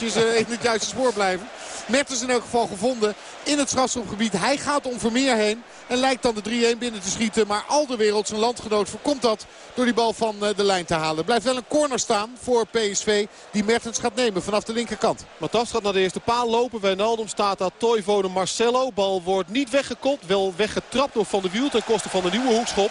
in het juiste spoor blijven. Mertens in elk geval gevonden in het strafschopgebied. Hij gaat om Vermeer heen en lijkt dan de 3-1 binnen te schieten. Maar al de wereld, zijn landgenoot, voorkomt dat door die bal van de lijn te halen. Blijft wel een corner staan voor PSV die Mertens gaat nemen vanaf de linkerkant. Matas gaat naar de eerste paal lopen. Wijnaldum staat daar Toivonen Marcelo. Bal wordt niet weggekopt, wel weggetrapt door Van der Wiel ten koste van de nieuwe hoekschop.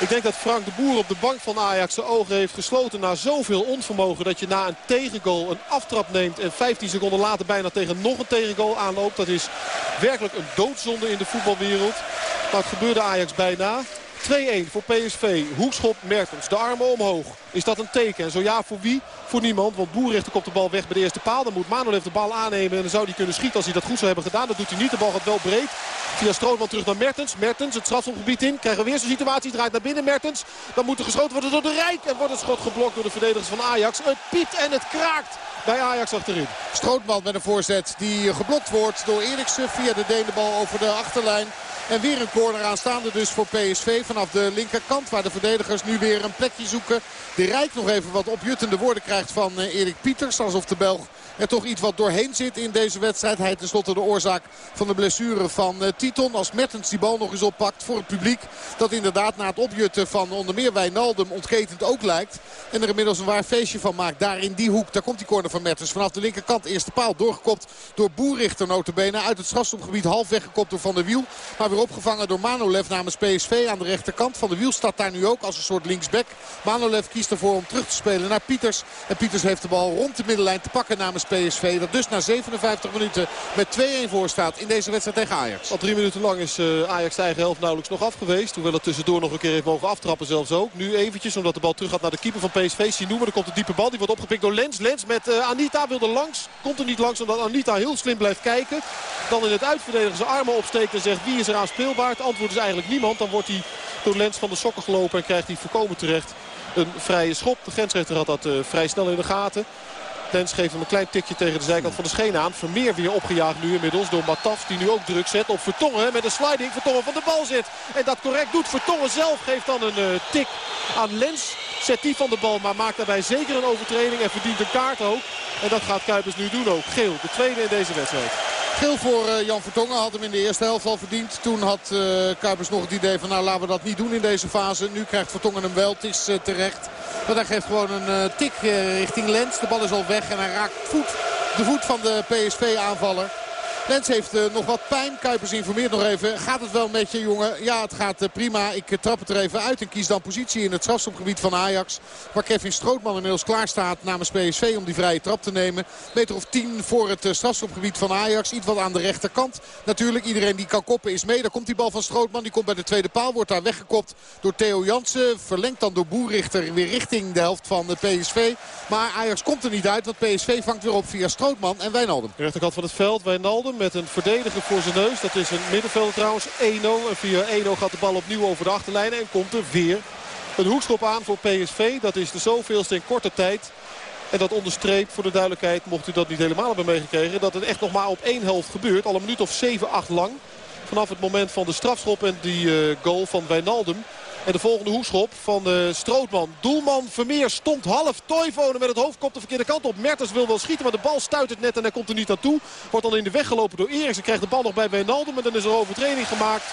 Ik denk dat Frank de Boer op de bank van Ajax zijn ogen heeft gesloten na zoveel onvermogen. Dat je na een tegengoal een aftrap neemt en 15 seconden later bijna tegen nog een tegengoal aanloopt. Dat is werkelijk een doodzonde in de voetbalwereld. Maar het gebeurde Ajax bijna. 2-1 voor PSV. Hoekschop Mertens. De armen omhoog. Is dat een teken? En zo ja, voor wie? Niemand. Want Boerichter komt de bal weg bij de eerste paal. Dan moet Manuel de bal aannemen. En dan zou hij kunnen schieten als hij dat goed zou hebben gedaan. Dat doet hij niet. De bal gaat wel breed. Via Strootman terug naar Mertens. Mertens het strafschopgebied in. Krijgen we weer zo'n situatie. Draait naar binnen Mertens. Dan moet er geschoten worden door de Rijk. En wordt het schot geblokt door de verdedigers van Ajax. Het piept en het kraakt bij Ajax achterin. Strootman met een voorzet die geblokt wordt door Eriksen via de Denenbal over de achterlijn. En weer een corner aanstaande dus voor PSV vanaf de linkerkant. Waar de verdedigers nu weer een plekje zoeken. De Rijk nog even wat opjuttende woorden krijgt van eh, Erik Pieters. Alsof de Belg er toch iets wat doorheen zit in deze wedstrijd. Hij tenslotte de oorzaak van de blessure van uh, Titon. Als Mertens die bal nog eens oppakt voor het publiek. Dat inderdaad na het opjutten van onder meer Wijnaldum ontketend ook lijkt. En er inmiddels een waar feestje van maakt. Daar in die hoek. Daar komt die corner van Mertens. Vanaf de linkerkant eerste paal doorgekopt door Boerichter notabene. Uit het strafstopgebied half weggekopt door Van der Wiel. Maar weer opgevangen door Manolev namens PSV aan de rechterkant. Van der Wiel staat daar nu ook als een soort linksback. Manolev kiest ervoor om terug te spelen naar Pieters. En Pieters heeft de bal rond de middenlijn te pakken namens PSV. Dat dus na 57 minuten met 2-1 voor staat in deze wedstrijd tegen Ajax. Al drie minuten lang is uh, Ajax de eigen helft nauwelijks nog af geweest. Hoewel het tussendoor nog een keer heeft mogen aftrappen zelfs ook. Nu eventjes omdat de bal terug gaat naar de keeper van PSV. Sinoe, er komt een diepe bal. Die wordt opgepikt door Lens. Lens met uh, Anita wil er langs. Komt er niet langs omdat Anita heel slim blijft kijken. Dan in het uitverdedigen zijn armen opsteekt en zegt wie is er aan speelbaar. Het antwoord is eigenlijk niemand. Dan wordt hij door Lens van de sokken gelopen en krijgt hij voorkomen terecht een vrije schop. De grensrechter had dat uh, vrij snel in de gaten. Lens geeft hem een klein tikje tegen de zijkant van de scheen aan. Vermeer weer opgejaagd nu inmiddels door Mataf die nu ook druk zet op Vertongen. Met een sliding Vertongen van de bal zit. En dat correct doet. Vertongen zelf geeft dan een uh, tik aan Lens. Zet die van de bal maar maakt daarbij zeker een overtreding. En verdient een kaart ook. En dat gaat Kuipers nu doen ook. Geel, de tweede in deze wedstrijd. Geel voor uh, Jan Vertongen had hem in de eerste helft al verdiend. Toen had uh, Kuipers nog het idee van nou laten we dat niet doen in deze fase. Nu krijgt Vertongen hem wel. Het is uh, terecht. Maar hij geeft gewoon een tik richting Lens. De bal is al weg en hij raakt voet, de voet van de PSV-aanvaller. Lens heeft uh, nog wat pijn. Kuipers informeert nog even. Gaat het wel met je jongen? Ja, het gaat uh, prima. Ik uh, trap het er even uit en kies dan positie in het strafstopgebied van Ajax. Waar Kevin Strootman inmiddels klaar staat namens PSV om die vrije trap te nemen. Meter of tien voor het strafstopgebied van Ajax. Iets wat aan de rechterkant. Natuurlijk, iedereen die kan koppen is mee. Daar komt die bal van Strootman. Die komt bij de tweede paal. Wordt daar weggekopt door Theo Jansen. Verlengd dan door Boerrichter weer richting de helft van de PSV. Maar Ajax komt er niet uit. Want PSV vangt weer op via Strootman en Wijnaldum. Rechterkant van het veld, Wijnaldum met een verdediger voor zijn neus. Dat is een middenvelder trouwens, 1-0. En via 1-0 gaat de bal opnieuw over de achterlijn. En komt er weer een hoekschop aan voor PSV. Dat is de zoveelste in korte tijd. En dat onderstreept voor de duidelijkheid, mocht u dat niet helemaal hebben meegekregen... dat het echt nog maar op één helft gebeurt. Al een minuut of 7, 8 lang. Vanaf het moment van de strafschop en die uh, goal van Wijnaldum. En de volgende hoekschop van de Strootman. Doelman Vermeer stond half. Toivonen met het hoofd komt de verkeerde kant op. Mertens wil wel schieten, maar de bal stuit het net en hij komt er niet naartoe. Wordt dan in de weg gelopen door Eriksen. Krijgt de bal nog bij Wijnaldum. Maar dan is er overtreding gemaakt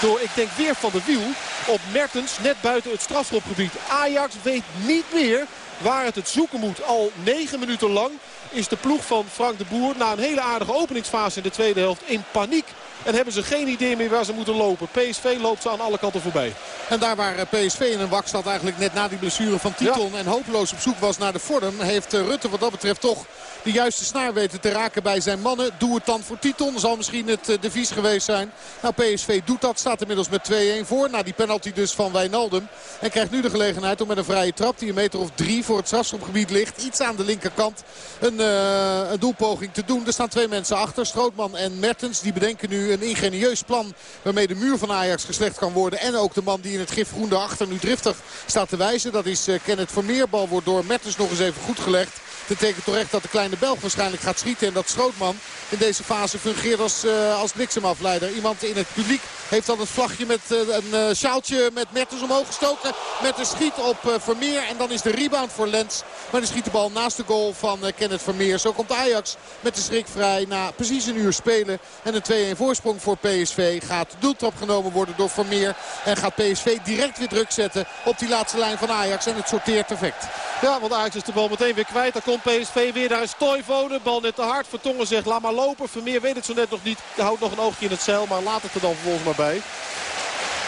door, ik denk weer van de wiel, op Mertens. Net buiten het strafschopgebied. Ajax weet niet meer waar het het zoeken moet. Al negen minuten lang is de ploeg van Frank de Boer na een hele aardige openingsfase in de tweede helft in paniek. En hebben ze geen idee meer waar ze moeten lopen. PSV loopt ze aan alle kanten voorbij. En daar waar eh, PSV in een wak staat eigenlijk net na die blessure van Titon. Ja. En hopeloos op zoek was naar de vorm. Heeft eh, Rutte wat dat betreft toch de juiste snaar weten te raken bij zijn mannen. Doe het dan voor Titon. Zal misschien het uh, devies geweest zijn. Nou PSV doet dat. Staat inmiddels met 2-1 voor. Na die penalty dus van Wijnaldum. En krijgt nu de gelegenheid om met een vrije trap. Die een meter of drie voor het strafschopgebied ligt. Iets aan de linkerkant. Een, uh, een doelpoging te doen. Er staan twee mensen achter. Strootman en Mertens. Die bedenken nu een ingenieus plan. Waarmee de muur van Ajax geslecht kan worden. En ook de man die in het gif groen daarachter nu driftig staat te wijzen. Dat is uh, Kenneth Vermeer. Bal wordt door Mertens nog eens even goed gelegd. Dat betekent toch echt dat de kleine Belg waarschijnlijk gaat schieten. En dat Schrootman in deze fase fungeert als, uh, als bliksemafleider. Iemand in het publiek heeft dan het vlagje met uh, een uh, sjaaltje met Mertens omhoog gestoken. Mertens schiet op Vermeer en dan is de rebound voor Lens. Maar dan schiet de bal naast de goal van Kenneth Vermeer. Zo komt Ajax met de schrik vrij na precies een uur spelen. En een 2-1 voorsprong voor PSV gaat de doeltrap genomen worden door Vermeer. En gaat PSV direct weer druk zetten op die laatste lijn van Ajax. En het sorteert perfect. Ja, want Ajax is de bal meteen weer kwijt. Dan komt PSV weer. Daar is Toivonen. Bal net te hard. Vertongen zegt laat maar lopen. Vermeer weet het zo net nog niet. Houdt nog een oogje in het zeil. Maar laat het er dan vervolgens maar bij.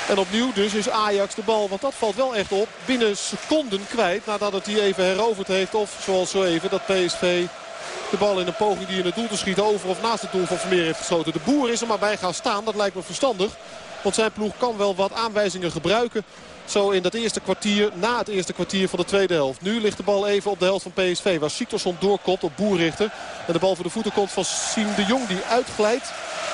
En opnieuw dus is Ajax de bal, want dat valt wel echt op, binnen seconden kwijt. Nadat het die even heroverd heeft. Of zoals zo even dat PSV de bal in een poging die in het doel te schieten over of naast het doel van Vermeer heeft geschoten. De boer is er maar bij gaan staan. Dat lijkt me verstandig. Want zijn ploeg kan wel wat aanwijzingen gebruiken. Zo in dat eerste kwartier, na het eerste kwartier van de tweede helft. Nu ligt de bal even op de helft van PSV. Waar Siktorsson doorkopt op Boerrichter. En de bal voor de voeten komt van Siem de Jong die uitglijdt.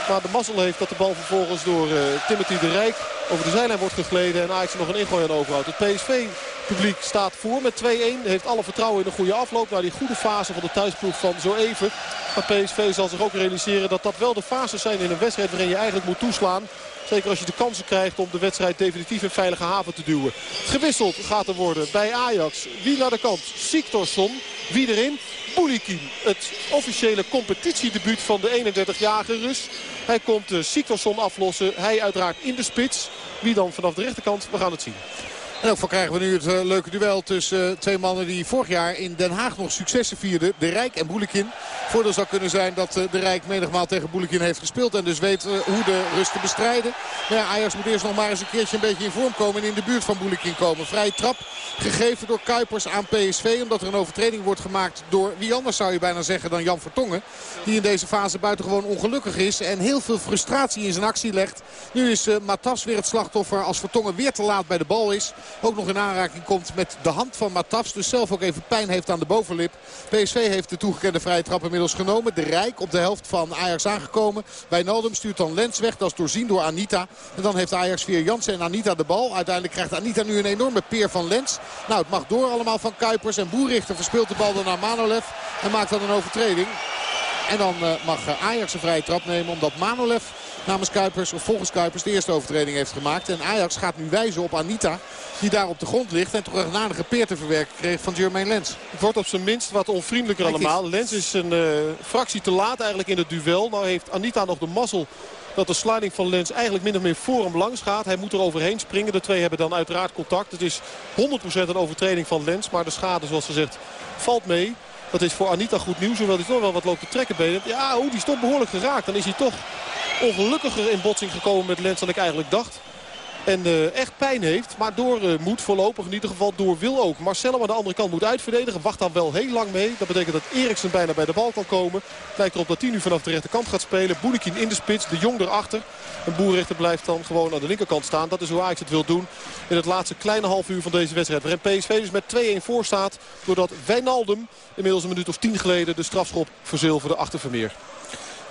Maar de mazzel heeft dat de bal vervolgens door uh, Timothy de Rijk over de zijlijn wordt gegleden. En Ajax nog een ingooi aan overhoudt. Het PSV-publiek staat voor met 2-1. Heeft alle vertrouwen in een goede afloop. Naar die goede fase van de thuisploeg van zo even. Maar PSV zal zich ook realiseren dat dat wel de fases zijn in een wedstrijd waarin je eigenlijk moet toeslaan. Zeker als je de kansen krijgt om de wedstrijd definitief in veilige haven te duwen. Gewisseld gaat er worden bij Ajax. Wie naar de kant? Siktorsson. Wie erin? Boulikin. Het officiële competitiedebuut van de 31-jarige Rus. Hij komt uh, Siktorsson aflossen. Hij uiteraard in de spits. Wie dan vanaf de rechterkant? We gaan het zien. En ook van krijgen we nu het uh, leuke duel tussen uh, twee mannen die vorig jaar in Den Haag nog successen vierden. De Rijk en Boelekin. Voordeel zou kunnen zijn dat uh, de Rijk menigmaal tegen Boelekin heeft gespeeld. En dus weet hoe de rust te bestrijden. Maar ja, Ajax moet eerst nog maar eens een keertje een beetje in vorm komen. En in de buurt van Boelekin komen. Vrije trap gegeven door Kuipers aan PSV. Omdat er een overtreding wordt gemaakt door wie anders zou je bijna zeggen dan Jan Vertongen. Die in deze fase buitengewoon ongelukkig is. En heel veel frustratie in zijn actie legt. Nu is Matas weer het slachtoffer als Vertongen weer te laat bij de bal is ook nog in aanraking komt met de hand van Matafs. Dus zelf ook even pijn heeft aan de bovenlip. PSV heeft de toegekende vrije trap inmiddels genomen. De Rijk op de helft van Ajax aangekomen. Wijnaldum stuurt dan Lens weg. Dat is doorzien door Anita. En dan heeft Ajax via Jansen en Anita de bal. Uiteindelijk krijgt Anita nu een enorme peer van Lens. Nou, het mag door allemaal van Kuipers. En Boerichter verspeelt de bal dan naar Manolev. En maakt dan een overtreding. En dan uh, mag Ajax een vrije trap nemen omdat Manolev namens Kuipers of volgens Kuipers de eerste overtreding heeft gemaakt. En Ajax gaat nu wijzen op Anita die daar op de grond ligt. En toch een aardige peer te verwerken kreeg van Jermaine Lens. Het wordt op zijn minst wat onvriendelijker allemaal. Lens is een uh, fractie te laat eigenlijk in het duel. Nou heeft Anita nog de mazzel dat de sliding van Lens eigenlijk min of meer voor hem langs gaat. Hij moet er overheen springen. De twee hebben dan uiteraard contact. Het is 100% een overtreding van Lens. Maar de schade zoals gezegd valt mee. Dat is voor Anita goed nieuws. Hoewel hij toch wel wat loopt te trekken benen. Ja, oh, die is toch behoorlijk geraakt. Dan is hij toch ongelukkiger in botsing gekomen met Lens dan ik eigenlijk dacht. En uh, echt pijn heeft. Maar door uh, moet voorlopig in ieder geval door wil ook. Marcelo aan de andere kant moet uitverdedigen. Wacht dan wel heel lang mee. Dat betekent dat Eriksen bijna bij de bal kan komen. Het lijkt erop dat hij nu vanaf de rechterkant gaat spelen. Boelikin in de spits. De Jong erachter. En Boerrichter blijft dan gewoon aan de linkerkant staan. Dat is hoe Ajax het wil doen in het laatste kleine half uur van deze wedstrijd. Waarin PSV dus met 2-1 voor staat. Doordat Wijnaldum inmiddels een minuut of tien geleden de strafschop verzilverde achter Vermeer.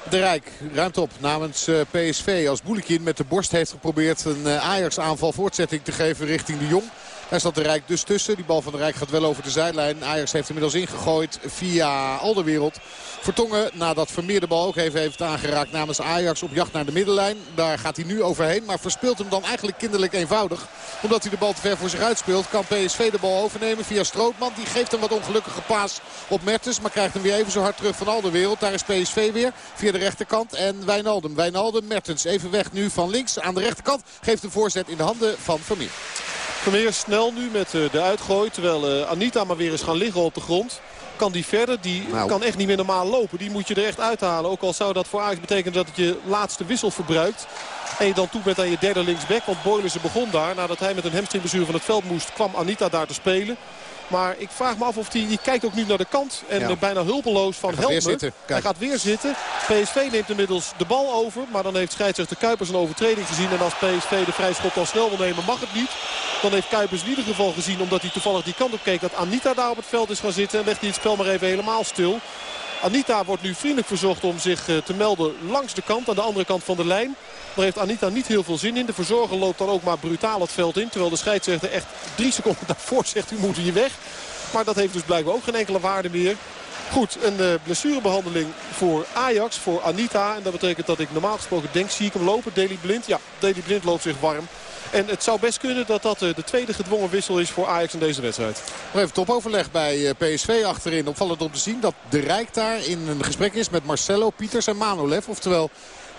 De Rijk ruimt op namens uh, PSV als Boelikin met de borst heeft geprobeerd een uh, Ajax aanval voortzetting te geven richting de Jong. Daar staat de Rijk dus tussen. Die bal van de Rijk gaat wel over de zijlijn. Ajax heeft inmiddels ingegooid via Alderwereld. Vertongen nadat Vermeer de bal ook even heeft aangeraakt namens Ajax op jacht naar de middenlijn. Daar gaat hij nu overheen. Maar verspeelt hem dan eigenlijk kinderlijk eenvoudig. Omdat hij de bal te ver voor zich uitspeelt. Kan PSV de bal overnemen via Strootman. Die geeft een wat ongelukkige paas op Mertens. Maar krijgt hem weer even zo hard terug van Alderwereld. Daar is PSV weer via de rechterkant. En Wijnaldum. Wijnaldum, Mertens even weg nu van links aan de rechterkant. Geeft een voorzet in de handen van Vermeer. Vermeer snel nu met eh, de uitgooi. Terwijl eh, Anita maar weer eens gaan liggen op de grond. Kan die verder? Die nou. kan echt niet meer normaal lopen. Die moet je er echt uithalen. Ook al zou dat voor Ajax betekenen dat het je laatste wissel verbruikt. En je dan toe bent aan je derde linksback. Want Boylissen begon daar. Nadat hij met een hamstringbezuur van het veld moest kwam Anita daar te spelen. Maar ik vraag me af of hij, die kijkt ook nu naar de kant. En ja. bijna hulpeloos van Helmer. Hij gaat weer zitten. PSV neemt inmiddels de bal over. Maar dan heeft scheidsrechter Kuipers een overtreding gezien. En als PSV de vrijschop al snel wil nemen mag het niet. Dan heeft Kuipers in ieder geval gezien, omdat hij toevallig die kant op keek... dat Anita daar op het veld is gaan zitten. En legt hij het spel maar even helemaal stil. Anita wordt nu vriendelijk verzocht om zich te melden langs de kant. Aan de andere kant van de lijn. Daar heeft Anita niet heel veel zin in. De verzorger loopt dan ook maar brutaal het veld in. Terwijl de scheidsrechter echt drie seconden daarvoor zegt u moet hier weg. Maar dat heeft dus blijkbaar ook geen enkele waarde meer. Goed, een uh, blessurebehandeling voor Ajax, voor Anita. En dat betekent dat ik normaal gesproken denk, zie ik hem lopen, Deli Blind. Ja, Deli Blind loopt zich warm. En het zou best kunnen dat dat de tweede gedwongen wissel is voor Ajax in deze wedstrijd. Nog even topoverleg bij PSV achterin. Opvallend om te zien dat de Rijk daar in een gesprek is met Marcelo, Pieters en Manolev. Oftewel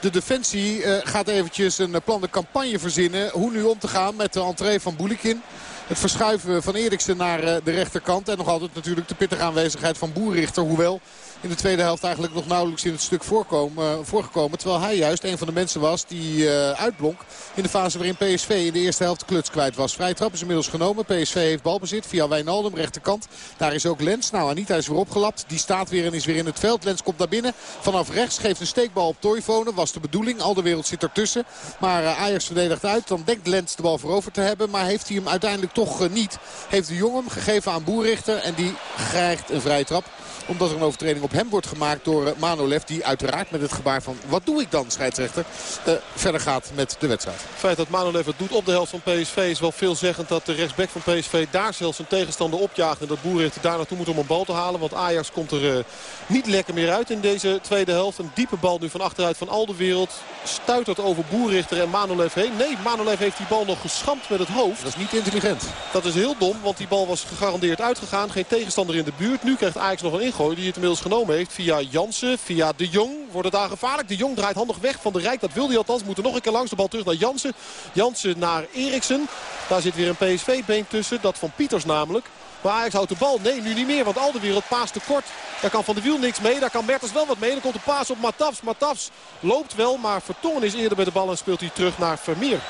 de defensie uh, gaat eventjes een plan de campagne verzinnen. Hoe nu om te gaan met de entree van Boulikin. Het verschuiven van Eriksen naar de rechterkant. En nog altijd natuurlijk de pittige aanwezigheid van Boerrichter. Hoewel in de tweede helft eigenlijk nog nauwelijks in het stuk voorkomen, uh, voorgekomen. Terwijl hij juist een van de mensen was die uh, uitblonk in de fase waarin PSV in de eerste helft kluts kwijt was. Vrij trap is inmiddels genomen. PSV heeft balbezit via Wijnaldum, rechterkant. Daar is ook Lens. Nou, Anita is weer opgelapt. Die staat weer en is weer in het veld. Lens komt naar binnen. Vanaf rechts geeft een steekbal op Toivonen. Was de bedoeling. Al de wereld zit ertussen. Maar uh, Ajax verdedigt uit. Dan denkt Lens de bal voorover te hebben. Maar heeft hij hem uiteindelijk toch niet. Heeft de jongen gegeven aan Boerrichter. En die krijgt een vrije trap omdat er een overtreding op hem wordt gemaakt door uh, Manolev. Die uiteraard met het gebaar van wat doe ik dan scheidsrechter uh, verder gaat met de wedstrijd. Het feit dat Manolev het doet op de helft van PSV is wel veelzeggend dat de rechtsback van PSV daar zelfs een tegenstander opjaagt. En dat Boerrichter daar naartoe moet om een bal te halen. Want Ajax komt er uh, niet lekker meer uit in deze tweede helft. Een diepe bal nu van achteruit van Alderwereld. Stuitert over Boerrichter en Manolev heen. Nee, Manolev heeft die bal nog geschampt met het hoofd. Dat is niet intelligent. Dat is heel dom, want die bal was gegarandeerd uitgegaan. Geen tegenstander in de buurt. Nu krijgt Ajax nog een die het inmiddels genomen heeft. Via Jansen, via De Jong wordt het daar gevaarlijk. De Jong draait handig weg van de Rijk. Dat wil hij althans. Moet er nog een keer langs de bal terug naar Jansen. Jansen naar Eriksen. Daar zit weer een PSV-been tussen. Dat van Pieters namelijk. Maar Ajax houdt de bal. Nee, nu niet meer. Want al de wereld paast tekort. Daar kan Van de Wiel niks mee. Daar kan Mertens wel wat mee. Dan komt de paas op Matafs. Matafs loopt wel. Maar Vertongen is eerder bij de bal en speelt hij terug naar Vermeer.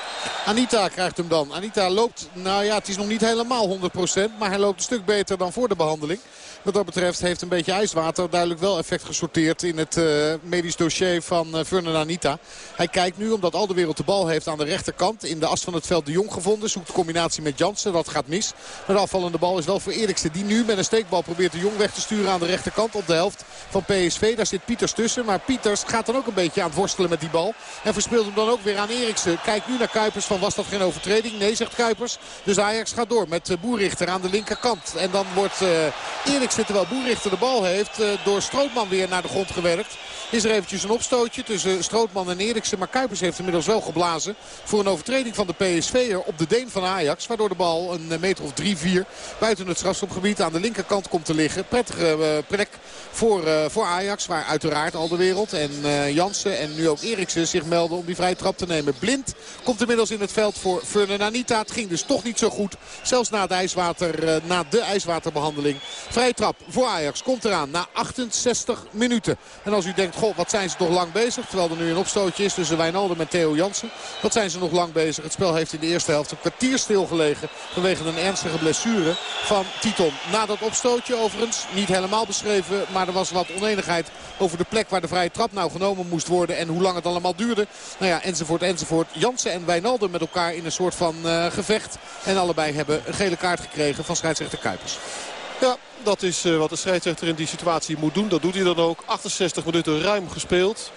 Anita krijgt hem dan. Anita loopt, nou ja, het is nog niet helemaal 100%. Maar hij loopt een stuk beter dan voor de behandeling. Wat dat betreft heeft een beetje ijswater duidelijk wel effect gesorteerd in het uh, medisch dossier van uh, Fernand Anita. Hij kijkt nu omdat al de wereld de bal heeft aan de rechterkant. In de as van het veld de Jong gevonden. Zoekt de combinatie met Jansen. Dat gaat mis. Maar de afvallende bal is wel voor Eriksen. Die nu met een steekbal probeert de Jong weg te sturen aan de rechterkant op de helft van PSV. Daar zit Pieters tussen. Maar Pieters gaat dan ook een beetje aan het worstelen met die bal. En verspeelt hem dan ook weer aan Eriksen. Kijkt nu naar Kuipers van was dat geen overtreding? Nee, zegt Kuipers. Dus Ajax gaat door met uh, Boerichter aan de linkerkant. En dan wordt Eriksen terwijl Boerichter de bal heeft door Strootman weer naar de grond gewerkt. Is er eventjes een opstootje tussen Strootman en Eriksen. Maar Kuipers heeft inmiddels wel geblazen voor een overtreding van de PSV'er op de Deen van Ajax. Waardoor de bal een meter of 3-4 buiten het strafschopgebied aan de linkerkant komt te liggen. Prettige plek voor, uh, voor Ajax. Waar uiteraard al de wereld en Jansen en nu ook Eriksen zich melden om die vrije trap te nemen. Blind komt inmiddels in het veld voor Fernand Anita. Het ging dus toch niet zo goed. Zelfs na, het ijswater, na de ijswaterbehandeling. Vrije trap voor Ajax komt eraan na 68 minuten. En als u denkt, goh, wat zijn ze toch lang bezig. Terwijl er nu een opstootje is tussen Wijnaldum en Theo Jansen. Wat zijn ze nog lang bezig. Het spel heeft in de eerste helft een kwartier stilgelegen. Vanwege een ernstige blessure van Titon. Na dat opstootje overigens niet helemaal beschreven. Maar er was wat oneenigheid over de plek waar de vrije trap nou genomen moest worden. En hoe lang het allemaal duurde. Nou ja, enzovoort, enzovoort. Jansen en Wijnaldum met elkaar in een soort van uh, gevecht. En allebei hebben een gele kaart gekregen van scheidsrechter Kuipers. Ja, dat is uh, wat de scheidsrechter in die situatie moet doen. Dat doet hij dan ook. 68 minuten ruim gespeeld.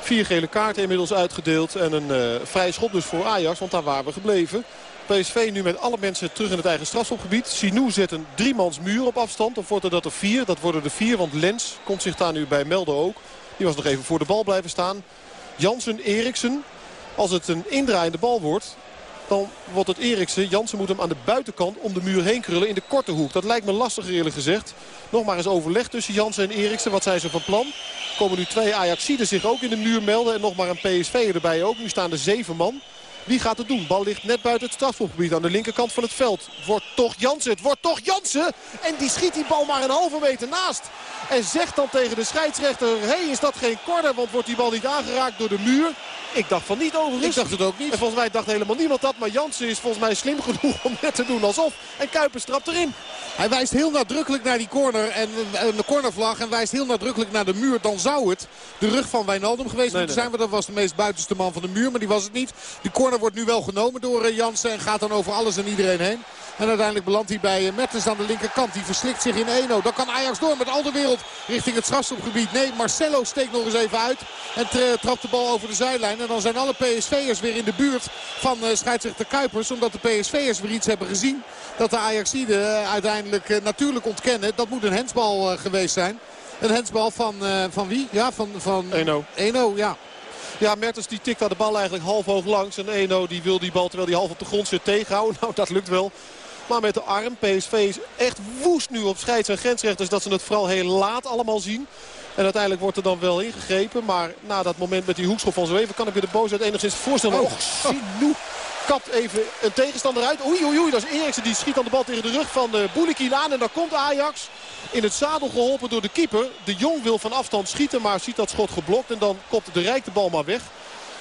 Vier gele kaarten inmiddels uitgedeeld. En een uh, vrije schop dus voor Ajax, want daar waren we gebleven. PSV nu met alle mensen terug in het eigen strafschopgebied. Sinou zet een driemans muur op afstand. Dan wordt er dat er vier. Dat worden er vier, want Lens komt zich daar nu bij melden ook. Die was nog even voor de bal blijven staan. Jansen, Eriksen. Als het een indraaiende bal wordt, dan wordt het Eriksen. Jansen moet hem aan de buitenkant om de muur heen krullen in de korte hoek. Dat lijkt me lastiger eerlijk gezegd. Nog maar eens overleg tussen Jansen en Eriksen. Wat zijn ze van plan? Komen nu twee Ajaxiden zich ook in de muur melden. En nog maar een PSV erbij ook. Nu staan er zeven man. Wie gaat het doen? Bal ligt net buiten het strafschopgebied aan de linkerkant van het veld. Wordt toch Jansen. Het wordt toch Jansen. En die schiet die bal maar een halve meter naast. En zegt dan tegen de scheidsrechter. Hé, hey, is dat geen corner? Want wordt die bal niet aangeraakt door de muur? Ik dacht van niet overigens. Ik dacht het ook niet. En volgens mij dacht helemaal niemand dat. Maar Jansen is volgens mij slim genoeg om net te doen alsof. En Kuipers trapt erin. Hij wijst heel nadrukkelijk naar die corner en de cornervlag. En wijst heel nadrukkelijk naar de muur. Dan zou het de rug van Wijnaldum geweest moeten zijn. Want dat was de meest buitenste man van de muur. Maar die was het niet. Die corner corner wordt nu wel genomen door Jansen en gaat dan over alles en iedereen heen. En uiteindelijk belandt hij bij Mertens aan de linkerkant. Die verslikt zich in 1-0. Dan kan Ajax door met al de wereld richting het strafstopgebied. Nee, Marcelo steekt nog eens even uit. En trapt de bal over de zijlijn. En dan zijn alle PSV'ers weer in de buurt van scheidsrechter Kuipers. Omdat de PSV'ers weer iets hebben gezien. Dat de Ajaxiden uiteindelijk natuurlijk ontkennen. Dat moet een hensbal geweest zijn. Een hensbal van, van wie? Ja, van... van 1-0. 1-0, ja. Ja, Mertens die tikt aan de bal eigenlijk half hoog langs. En Eno die wil die bal terwijl hij half op de grond zit tegenhouden. Nou, dat lukt wel. Maar met de arm. PSV is echt woest nu op scheids- en grensrechters. Dat ze het vooral heel laat allemaal zien. En uiteindelijk wordt er dan wel ingegrepen. Maar na dat moment met die hoekschop van zo even kan ik weer de boosheid enigszins voorstellen. Oh, Sinou kapt even een tegenstander uit. Oei, oei, oei. Dat is Eriksen. Die schiet dan de bal tegen de rug van uh, Boulikin aan. En dan komt Ajax in het zadel geholpen door de keeper. De Jong wil van afstand schieten, maar ziet dat schot geblokt. En dan kopt de Rijk de bal maar weg.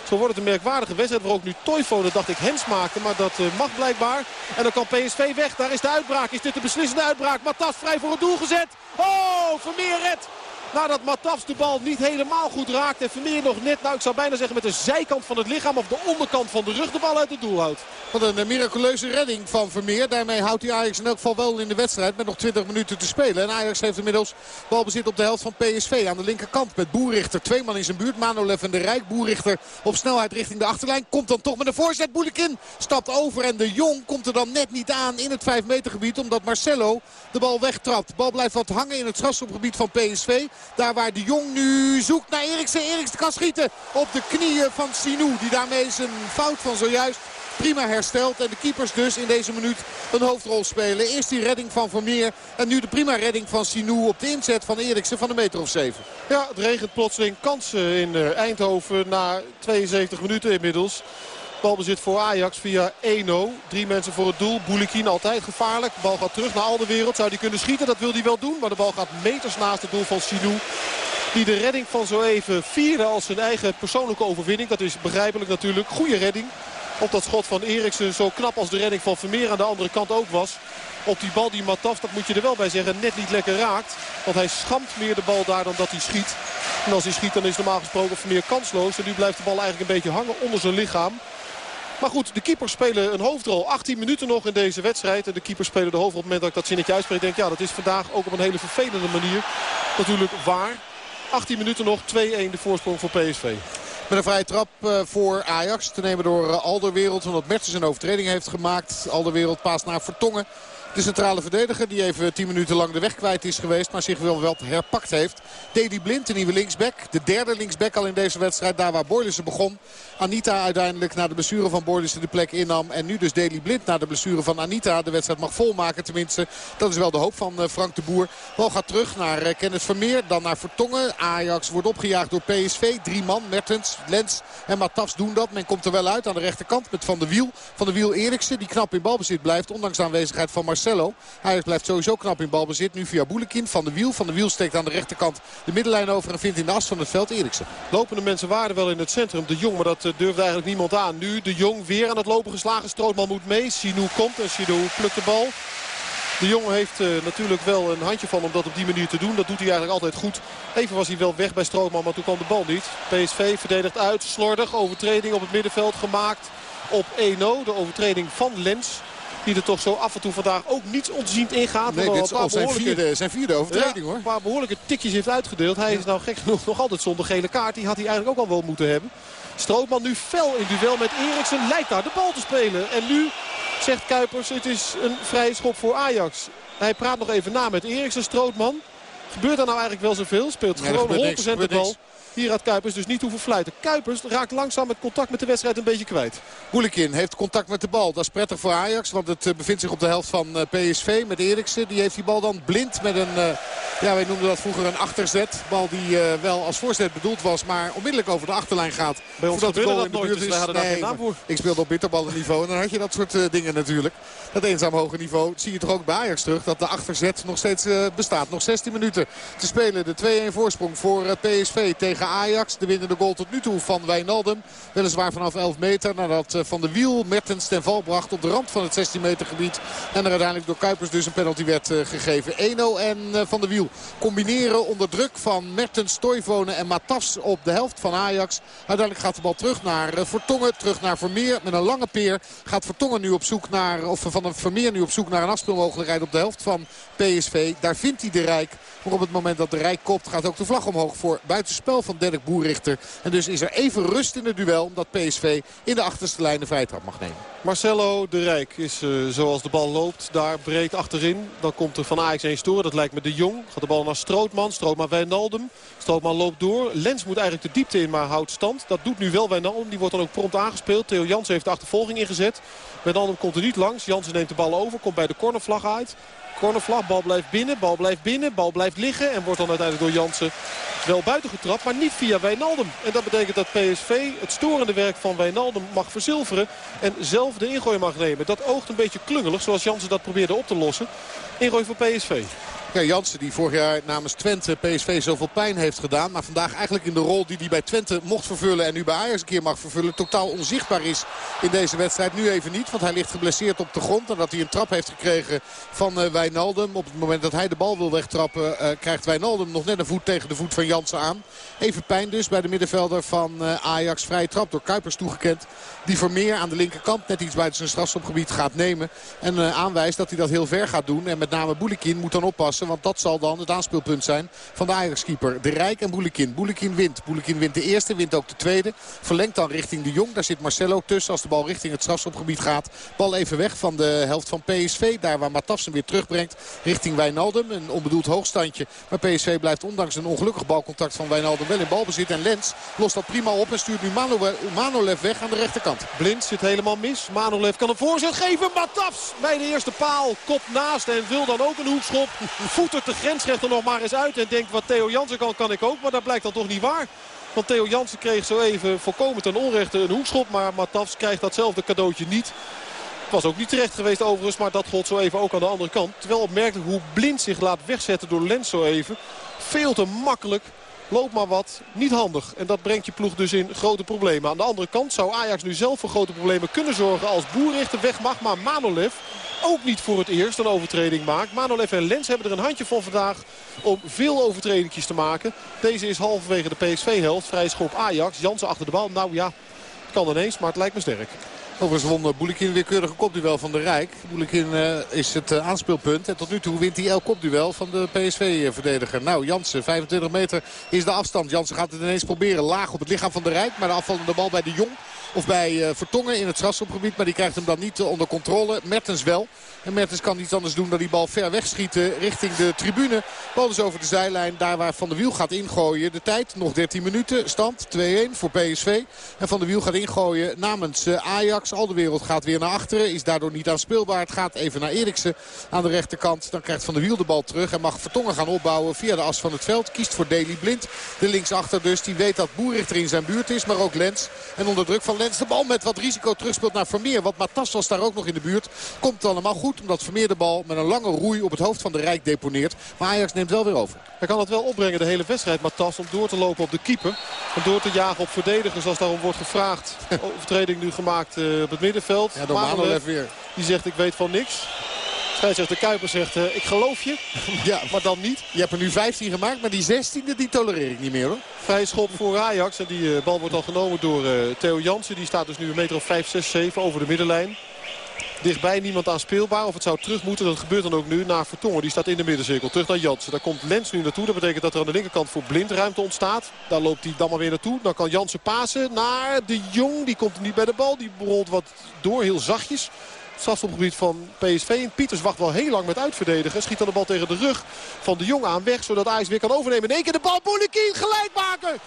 Zo wordt het een merkwaardige wedstrijd waar ook nu Toyfone dacht ik hens maken. Maar dat uh, mag blijkbaar. En dan kan PSV weg. Daar is de uitbraak. Is dit de beslissende uitbraak? Matas vrij voor het doel gezet. Oh, Vermeer redt. Nadat Matafs de bal niet helemaal goed raakt. En Vermeer nog net, nou ik zou bijna zeggen met de zijkant van het lichaam of de onderkant van de rug de bal uit het doel houdt. Wat een miraculeuze redding van Vermeer. Daarmee houdt hij Ajax in elk geval wel in de wedstrijd met nog 20 minuten te spelen. En Ajax heeft inmiddels balbezit op de helft van PSV aan de linkerkant. Met Boerichter, twee man in zijn buurt. Manolev en de Rijk. Boerichter op snelheid richting de achterlijn. Komt dan toch met een voorzet. Boelikin stapt over en de Jong komt er dan net niet aan in het 5 meter gebied. Omdat Marcelo de bal wegtrapt. De bal blijft wat hangen in het strafschopgebied van PSV. Daar waar de Jong nu zoekt naar Eriksen. Eriksen kan schieten op de knieën van Sinou. Die daarmee zijn fout van zojuist prima herstelt. En de keepers dus in deze minuut een hoofdrol spelen. Eerst die redding van Vermeer. En nu de prima redding van Sinou op de inzet van Eriksen van een meter of zeven. Ja, het regent plotseling kansen in eh, Eindhoven na 72 minuten inmiddels. Balbezit voor Ajax via 1-0. Drie mensen voor het doel. Boulikin altijd gevaarlijk. Bal gaat terug naar al de wereld. Zou hij kunnen schieten? Dat wil hij wel doen. Maar de bal gaat meters naast het doel van Sinou. Die de redding van zo even vierde als zijn eigen persoonlijke overwinning. Dat is begrijpelijk natuurlijk. Goede redding. Op dat schot van Eriksen zo knap als de redding van Vermeer aan de andere kant ook was. Op die bal die Mataf, dat moet je er wel bij zeggen, net niet lekker raakt. Want hij schamt meer de bal daar dan dat hij schiet. En als hij schiet dan is normaal gesproken Vermeer kansloos. En nu blijft de bal eigenlijk een beetje hangen onder zijn lichaam. Maar goed, de keepers spelen een hoofdrol. 18 minuten nog in deze wedstrijd. En de keepers spelen de hoofdrol op het moment dat ik dat zinnetje uitspreek. denk, ja, dat is vandaag ook op een hele vervelende manier natuurlijk waar. 18 minuten nog, 2-1 de voorsprong voor PSV. Met een vrije trap eh, voor Ajax te nemen door eh, Alderwereld. Omdat Mertens een overtreding heeft gemaakt. Alderwereld paast naar Vertongen. De centrale verdediger die even 10 minuten lang de weg kwijt is geweest. Maar zich wel wat herpakt heeft. Deli Blind, de nieuwe linksback. De derde linksback al in deze wedstrijd. Daar waar Boylissen begon. Anita uiteindelijk na de blessure van Boylissen de plek innam. En nu dus Deli Blind na de blessure van Anita. De wedstrijd mag volmaken tenminste. Dat is wel de hoop van eh, Frank de Boer. Bal gaat terug naar eh, Kenneth Vermeer. Dan naar Vertongen. Ajax wordt opgejaagd door PSV. Drie man. Mertens, Lens en Matafs doen dat. Men komt er wel uit aan de rechterkant met Van de Wiel. Van de Wiel Eriksen die knap in balbezit blijft. Ondanks de aanwezigheid van Ajax blijft sowieso knap in balbezit. Nu via Boelekin. Van de Wiel. Van de Wiel steekt aan de rechterkant de middenlijn over. En vindt in de as van het veld Eriksen. Lopende mensen waren wel in het centrum. De Jong, maar dat eh, durfde eigenlijk niemand aan. Nu de Jong weer aan het lopen geslagen. Strootman moet mee. Sinou komt en Sinou plukt de bal. De Jong heeft uh, natuurlijk wel een handje van om dat op die manier te doen. Dat doet hij eigenlijk altijd goed. Even was hij wel weg bij Strootman, maar toen kwam de bal niet. PSV verdedigt uit, slordig. Overtreding op het middenveld gemaakt op 1-0. De overtreding van Lens. Die er toch zo af en toe vandaag ook niets ontziend ingaat. Nee, dit is al zijn vierde, zijn vierde overtreding ja, hoor. Een paar behoorlijke tikjes heeft uitgedeeld. Hij is nou gek genoeg nog altijd zonder gele kaart. Die had hij eigenlijk ook al wel moeten hebben. Strootman nu fel in duel met Eriksen. Lijkt daar de bal te spelen. En nu zegt Kuipers het is een vrije schop voor Ajax. Hij praat nog even na met Eriksen, Strootman. Gebeurt er nou eigenlijk wel zoveel? Speelt gewoon 100% gebeurt niks, de bal. niks. Hier had Kuipers dus niet hoeven fluiten. Kuipers raakt langzaam het contact met de wedstrijd een beetje kwijt. Boelekin heeft contact met de bal. Dat is prettig voor Ajax. Want het eh, bevindt zich op de helft van eh, PSV met Eriksen. Die heeft die bal dan blind met een... eh, ja, wij noemden dat vroeger een achterzet. Bal die wel als voorzet bedoeld was. Maar onmiddellijk over de achterlijn gaat. Bij ons gebeurde dat in de nooit, buurt dus is. wij hadden daar Nee, geen. Ik speelde op bitterballenniveau. En dan had je dat soort dingen natuurlijk. Dat eenzaam hoge niveau zie je toch ook bij Ajax terug. Dat de achterzet nog steeds bestaat. Nog 16 minuten minuten te spelen. De 2-1 voorsprong voor PSV tegen Ajax. De winnende goal tot nu toe van Wijnaldum. Weliswaar vanaf 11 meter nadat Van de Wiel Mertens ten val bracht op de rand van het 16 meter gebied. En er uiteindelijk door Kuipers dus een penalty werd gegeven. 1-0 en Van de Wiel combineren onder druk van Mertens, Toivonen en Matas op de helft van Ajax. Uiteindelijk gaat de bal terug naar Vertongen, terug naar Vermeer met een lange peer. Gaat Vertongen nu op zoek naar, of van een Vermeer nu op zoek naar een afspeelmogelijkheid op de helft van PSV. Daar vindt hij de Rijk. Maar op het moment dat de Rijk kopt gaat ook de vlag omhoog voor buitenspel van Dirk Boerrichter. En dus is er even rust in het duel omdat PSV in de achterste lijn de vrijtrap mag nemen. Marcelo de Rijk is uh, zoals de bal loopt daar breed achterin. Dan komt er van Ajax 1 storen. Dat lijkt me de Jong. Gaat de bal naar Strootman. Strootman Wijnaldum. Strootman loopt door. Lens moet eigenlijk de diepte in maar houdt stand. Dat doet nu wel Wijnaldum. Die wordt dan ook prompt aangespeeld. Theo Jansen heeft de achtervolging ingezet. Wijnaldum komt er niet langs. Jansen neemt de bal over. Komt bij de cornervlag uit. Cornervlag, bal blijft binnen, bal blijft binnen, bal blijft liggen. En wordt dan uiteindelijk door Jansen wel buiten getrapt, maar niet via Wijnaldum. En dat betekent dat PSV het storende werk van Wijnaldum mag verzilveren. En zelf de ingooi mag nemen. Dat oogt een beetje klungelig, zoals Jansen dat probeerde op te lossen. Ingooi voor PSV. Ja, Jansen die vorig jaar namens Twente PSV zoveel pijn heeft gedaan. Maar vandaag eigenlijk in de rol die hij bij Twente mocht vervullen. En nu bij Ajax een keer mag vervullen. Totaal onzichtbaar is in deze wedstrijd. Nu even niet. Want hij ligt geblesseerd op de grond. Nadat hij een trap heeft gekregen van uh, Wijnaldum. Op het moment dat hij de bal wil wegtrappen uh, krijgt Wijnaldum nog net een voet tegen de voet van Jansen aan. Even pijn dus bij de middenvelder van uh, Ajax. Vrije trap door Kuipers toegekend. Die Vermeer aan de linkerkant net iets buiten zijn strafstopgebied gaat nemen. En aanwijst dat hij dat heel ver gaat doen. En met name Boulikin moet dan oppassen. Want dat zal dan het aanspeelpunt zijn van de Ajax-keeper. De Rijk en Boulikin. Boulikin wint. Boulikin wint de eerste, wint ook de tweede. Verlengt dan richting de Jong. Daar zit Marcelo tussen als de bal richting het strafschopgebied gaat. Bal even weg van de helft van PSV. Daar waar Matafs hem weer terugbrengt richting Wijnaldum. Een onbedoeld hoogstandje. Maar PSV blijft ondanks een ongelukkig balcontact van Wijnaldum wel in balbezit. En Lens lost dat prima op en stuurt nu Manolev weg aan de rechterkant. Blind zit helemaal mis. Manolev kan een voorzet geven. Matafs bij de eerste paal. Kop naast en wil dan ook een hoekschop. Voetert de grensrechter nog maar eens uit. En denkt wat Theo Jansen kan, kan ik ook. Maar dat blijkt dan toch niet waar. Want Theo Jansen kreeg zo even volkomen ten onrechte een hoekschop. Maar Matafs krijgt datzelfde cadeautje niet. Was ook niet terecht geweest overigens. Maar dat gold zo even ook aan de andere kant. Terwijl opmerkelijk hoe blind zich laat wegzetten door Lens zo even. Veel te makkelijk. Loop maar wat. Niet handig. En dat brengt je ploeg dus in grote problemen. Aan de andere kant zou Ajax nu zelf voor grote problemen kunnen zorgen als Boerrichter weg mag. Maar Manolev ook niet voor het eerst een overtreding maakt. Manolev en Lens hebben er een handje van vandaag om veel overtredingjes te maken. Deze is halverwege de PSV-helft. Vrij schop Ajax. Jansen achter de bal. Nou ja, het kan ineens, maar het lijkt me sterk. Overigens won Boulikin weer keurige kopduel van de Rijk. Boulikin uh, is het uh, aanspeelpunt. En tot nu toe wint hij elk kopduel van de PSV-verdediger. Nou, Jansen, 25 meter is de afstand. Jansen gaat het ineens proberen. Laag op het lichaam van de Rijk. Maar de afvallende bal bij de Jong. Of bij uh, Vertongen in het strafschopgebied. Maar die krijgt hem dan niet onder controle. Mertens wel. En Mertens kan niets anders doen dan die bal ver wegschieten richting de tribune. Bal dus over de zijlijn. Daar waar Van der Wiel gaat ingooien. De tijd nog 13 minuten. Stand 2-1 voor PSV. En Van der Wiel gaat ingooien namens Ajax. Al de wereld gaat weer naar achteren. Is daardoor niet aanspeelbaar. Het gaat even naar Eriksen aan de rechterkant. Dan krijgt Van der Wiel de bal terug. En mag Vertongen gaan opbouwen via de as van het veld. Kiest voor Deli Blind. De linksachter dus. Die weet dat Boerichter in zijn buurt is. Maar ook Lens. En onder druk van Lens de bal met wat risico terugspeelt naar Vermeer. Want Matas was daar ook nog in de buurt. Komt allemaal goed. Omdat Vermeer de bal met een lange roei op het hoofd van de Rijk deponeert. Maar Ajax neemt wel weer over. Hij kan het wel opbrengen de hele wedstrijd. Matas om door te lopen op de keeper. En door te jagen op verdedigers als daarom wordt gevraagd. Overtreding nu gemaakt uh, op het middenveld. Ja, door Manolev weer. Die zegt ik weet van niks. de Kuiper zegt uh, ik geloof je. Ja, maar dan niet. Je hebt er nu 15 gemaakt, maar die 16e die tolereer ik niet meer hoor. Vrij schop voor Ajax. En die uh, bal wordt al genomen door uh, Theo Jansen. Die staat dus nu een meter of 5, 6, 7 over de middenlijn. Dichtbij niemand aan speelbaar. Of het zou terug moeten. Dat gebeurt dan ook nu naar Vertongen. Die staat in de middencirkel. Terug naar Jansen. Daar komt Lens nu naartoe. Dat betekent dat er aan de linkerkant voor blind ruimte ontstaat. Daar loopt hij dan maar weer naartoe. Dan kan Jansen pasen naar de Jong. Die komt niet bij de bal. Die rolt wat door. Heel zachtjes. Strafstopgebied van PSV. Pieters wacht wel heel lang met uitverdedigen. Schiet dan de bal tegen de rug van de Jong aan weg. Zodat Ajax weer kan overnemen. In één keer de bal. Boulikin gelijk maken.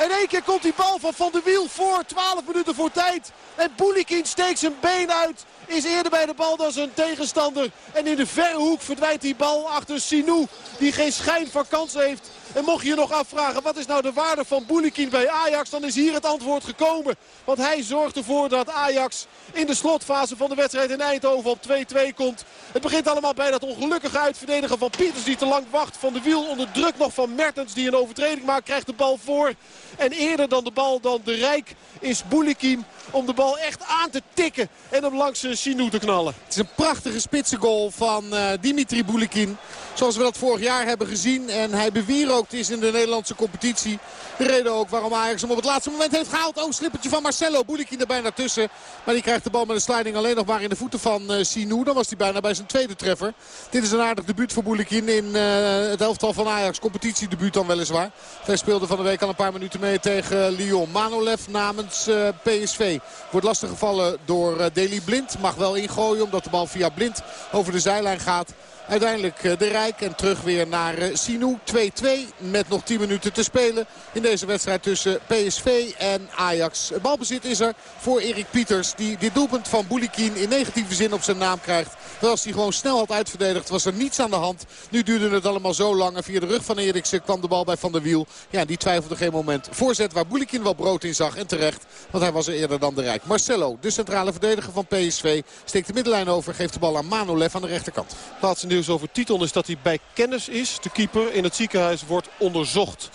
In één keer komt die bal van Van der Wiel voor. 12 minuten voor tijd. En Boulikin steekt zijn been uit. Is eerder bij de bal dan zijn tegenstander. En in de verre hoek verdwijnt die bal achter Sinou. Die geen schijn van kans heeft En mocht je je nog afvragen wat is nou de waarde van Boulikin bij Ajax... dan is hier het antwoord gekomen. Want hij zorgt ervoor dat Ajax in de slotfase van de wedstrijd in Eindhoven op 2-2 komt. Het begint allemaal bij dat ongelukkige uitverdedigen van Pieters die te lang wacht. Van de wiel onder druk nog van Mertens die een overtreding maakt. Krijgt de bal voor. En eerder dan de bal dan de Rijk is Boulikin om de bal echt aan te tikken. En hem langs Sinou te knallen. Het is een prachtige spitsengoal van uh, Dimitri Boulikin. Zoals we dat vorig jaar hebben gezien. En hij bewierookt is in de Nederlandse competitie. De reden ook waarom Ajax hem op het laatste moment heeft gehaald. Oh, slippertje van Marcelo. Boulikin er bijna tussen. Maar die krijgt de bal met een sliding alleen nog maar in de voeten van uh, Sinou. Dan was hij bijna bij zijn tweede treffer. Dit is een aardig debuut voor Boulikin in uh, het elftal van Ajax. Competitiedebuut dan weliswaar. Hij speelde van de week al een paar minuten mee tegen Lyon. Manolev namens PSV. Wordt lastig gevallen door Deli Blind. Mag wel ingooien omdat de bal via Blind over de zijlijn gaat. Uiteindelijk eh, de Rijk en terug weer naar eh, Sinou. 2-2 met nog 10 minuten te spelen in deze wedstrijd tussen PSV en Ajax. Balbezit is er voor Erik Pieters die dit doelpunt van Boulikin in negatieve zin op zijn naam krijgt. Terwijl als hij gewoon snel had uitverdedigd was er niets aan de hand. Nu duurde het allemaal zo lang en via de rug van Eriksen kwam de bal bij Van der Wiel. Ja, die twijfelde geen moment. Voorzet waar Boulikin wel brood in zag en terecht. Want hij was er eerder dan de Rijk. Marcelo, de centrale verdediger van PSV, steekt de middenlijn over. Geeft de bal aan Manolev aan de rechterkant. Laatste over Titon is dat hij bij kennis is. De keeper in het ziekenhuis wordt onderzocht.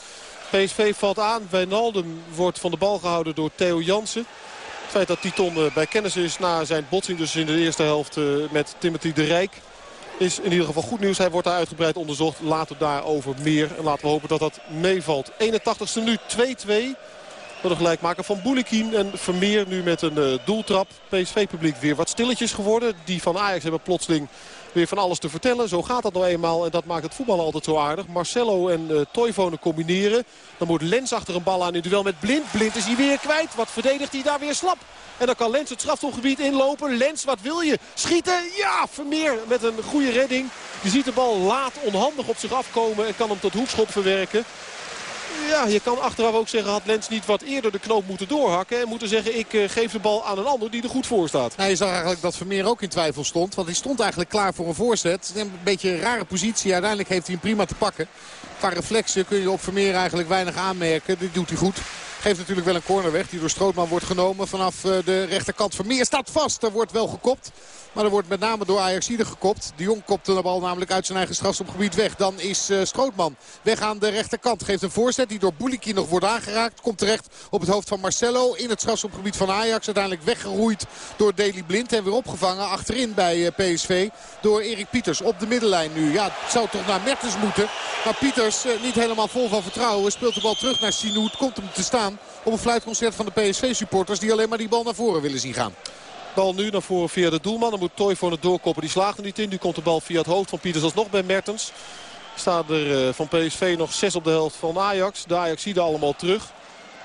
PSV valt aan. Wijnaldum wordt van de bal gehouden door Theo Jansen. Het feit dat Titon eh, bij kennis is na zijn botsing dus in de eerste helft eh, met Timothy de Rijk... is in ieder geval goed nieuws. Hij wordt daar uitgebreid onderzocht. Later daarover meer. En laten we hopen dat dat meevalt. 81ste nu 2-2. Voor de gelijkmaker van Boulikin en Vermeer nu met een uh, doeltrap. PSV-publiek weer wat stilletjes geworden. Die van Ajax hebben plotseling weer van alles te vertellen. Zo gaat dat nou eenmaal en dat maakt het voetballen altijd zo aardig. Marcelo en uh, combineren. Dan moet Lens achter een bal aan in duel met Blind. Blind is hij weer kwijt. Wat verdedigt hij daar weer slap. En dan kan Lens het strafstofgebied inlopen. Lens, wat wil je? Schieten? Ja, Vermeer met een goede redding. Je ziet de bal laat onhandig op zich afkomen en kan hem tot hoekschop verwerken. Ja, je kan achteraf ook zeggen, had Lens niet wat eerder de knoop moeten doorhakken. En moeten zeggen, ik uh, geef de bal aan een ander die er goed voor staat. Nou, je zag eigenlijk dat Vermeer ook in twijfel stond. Want hij stond eigenlijk klaar voor een voorzet. Een beetje een rare positie. Uiteindelijk heeft hij hem prima te pakken. Qua reflexen kun je op Vermeer eigenlijk weinig aanmerken. Dit doet hij goed. Geeft natuurlijk wel een corner weg die door Strootman wordt genomen vanaf eh, de rechterkant. Vermeer staat vast. Er wordt wel gekopt. Maar er wordt met name door Ajaxide gekopt. De Jong kopt de bal namelijk uit zijn eigen strafschopgebied weg. Dan is uh, Strootman weg aan de rechterkant. Geeft een voorzet die door Bouliki nog wordt aangeraakt. Komt terecht op het hoofd van Marcelo in het strafschopgebied van Ajax. Uiteindelijk weggeroeid door Deli Blind. En weer opgevangen achterin bij uh, PSV door Erik Pieters op de middenlijn nu. Ja, het zou toch naar Mertens moeten. Maar Pieters, niet helemaal vol van vertrouwen, speelt de bal terug naar Sinou. Het komt hem te staan op een fluitconcert van de PSV-supporters die alleen maar die bal naar voren willen zien gaan. Bal nu naar voren via de doelman. Dan moet Toy voor het doorkoppen. Die slaagt er niet in. Nu komt de bal via het hoofd van Pieters alsnog bij Mertens. Staat er van PSV nog 6 op de helft van Ajax. De Ajax ziet allemaal terug.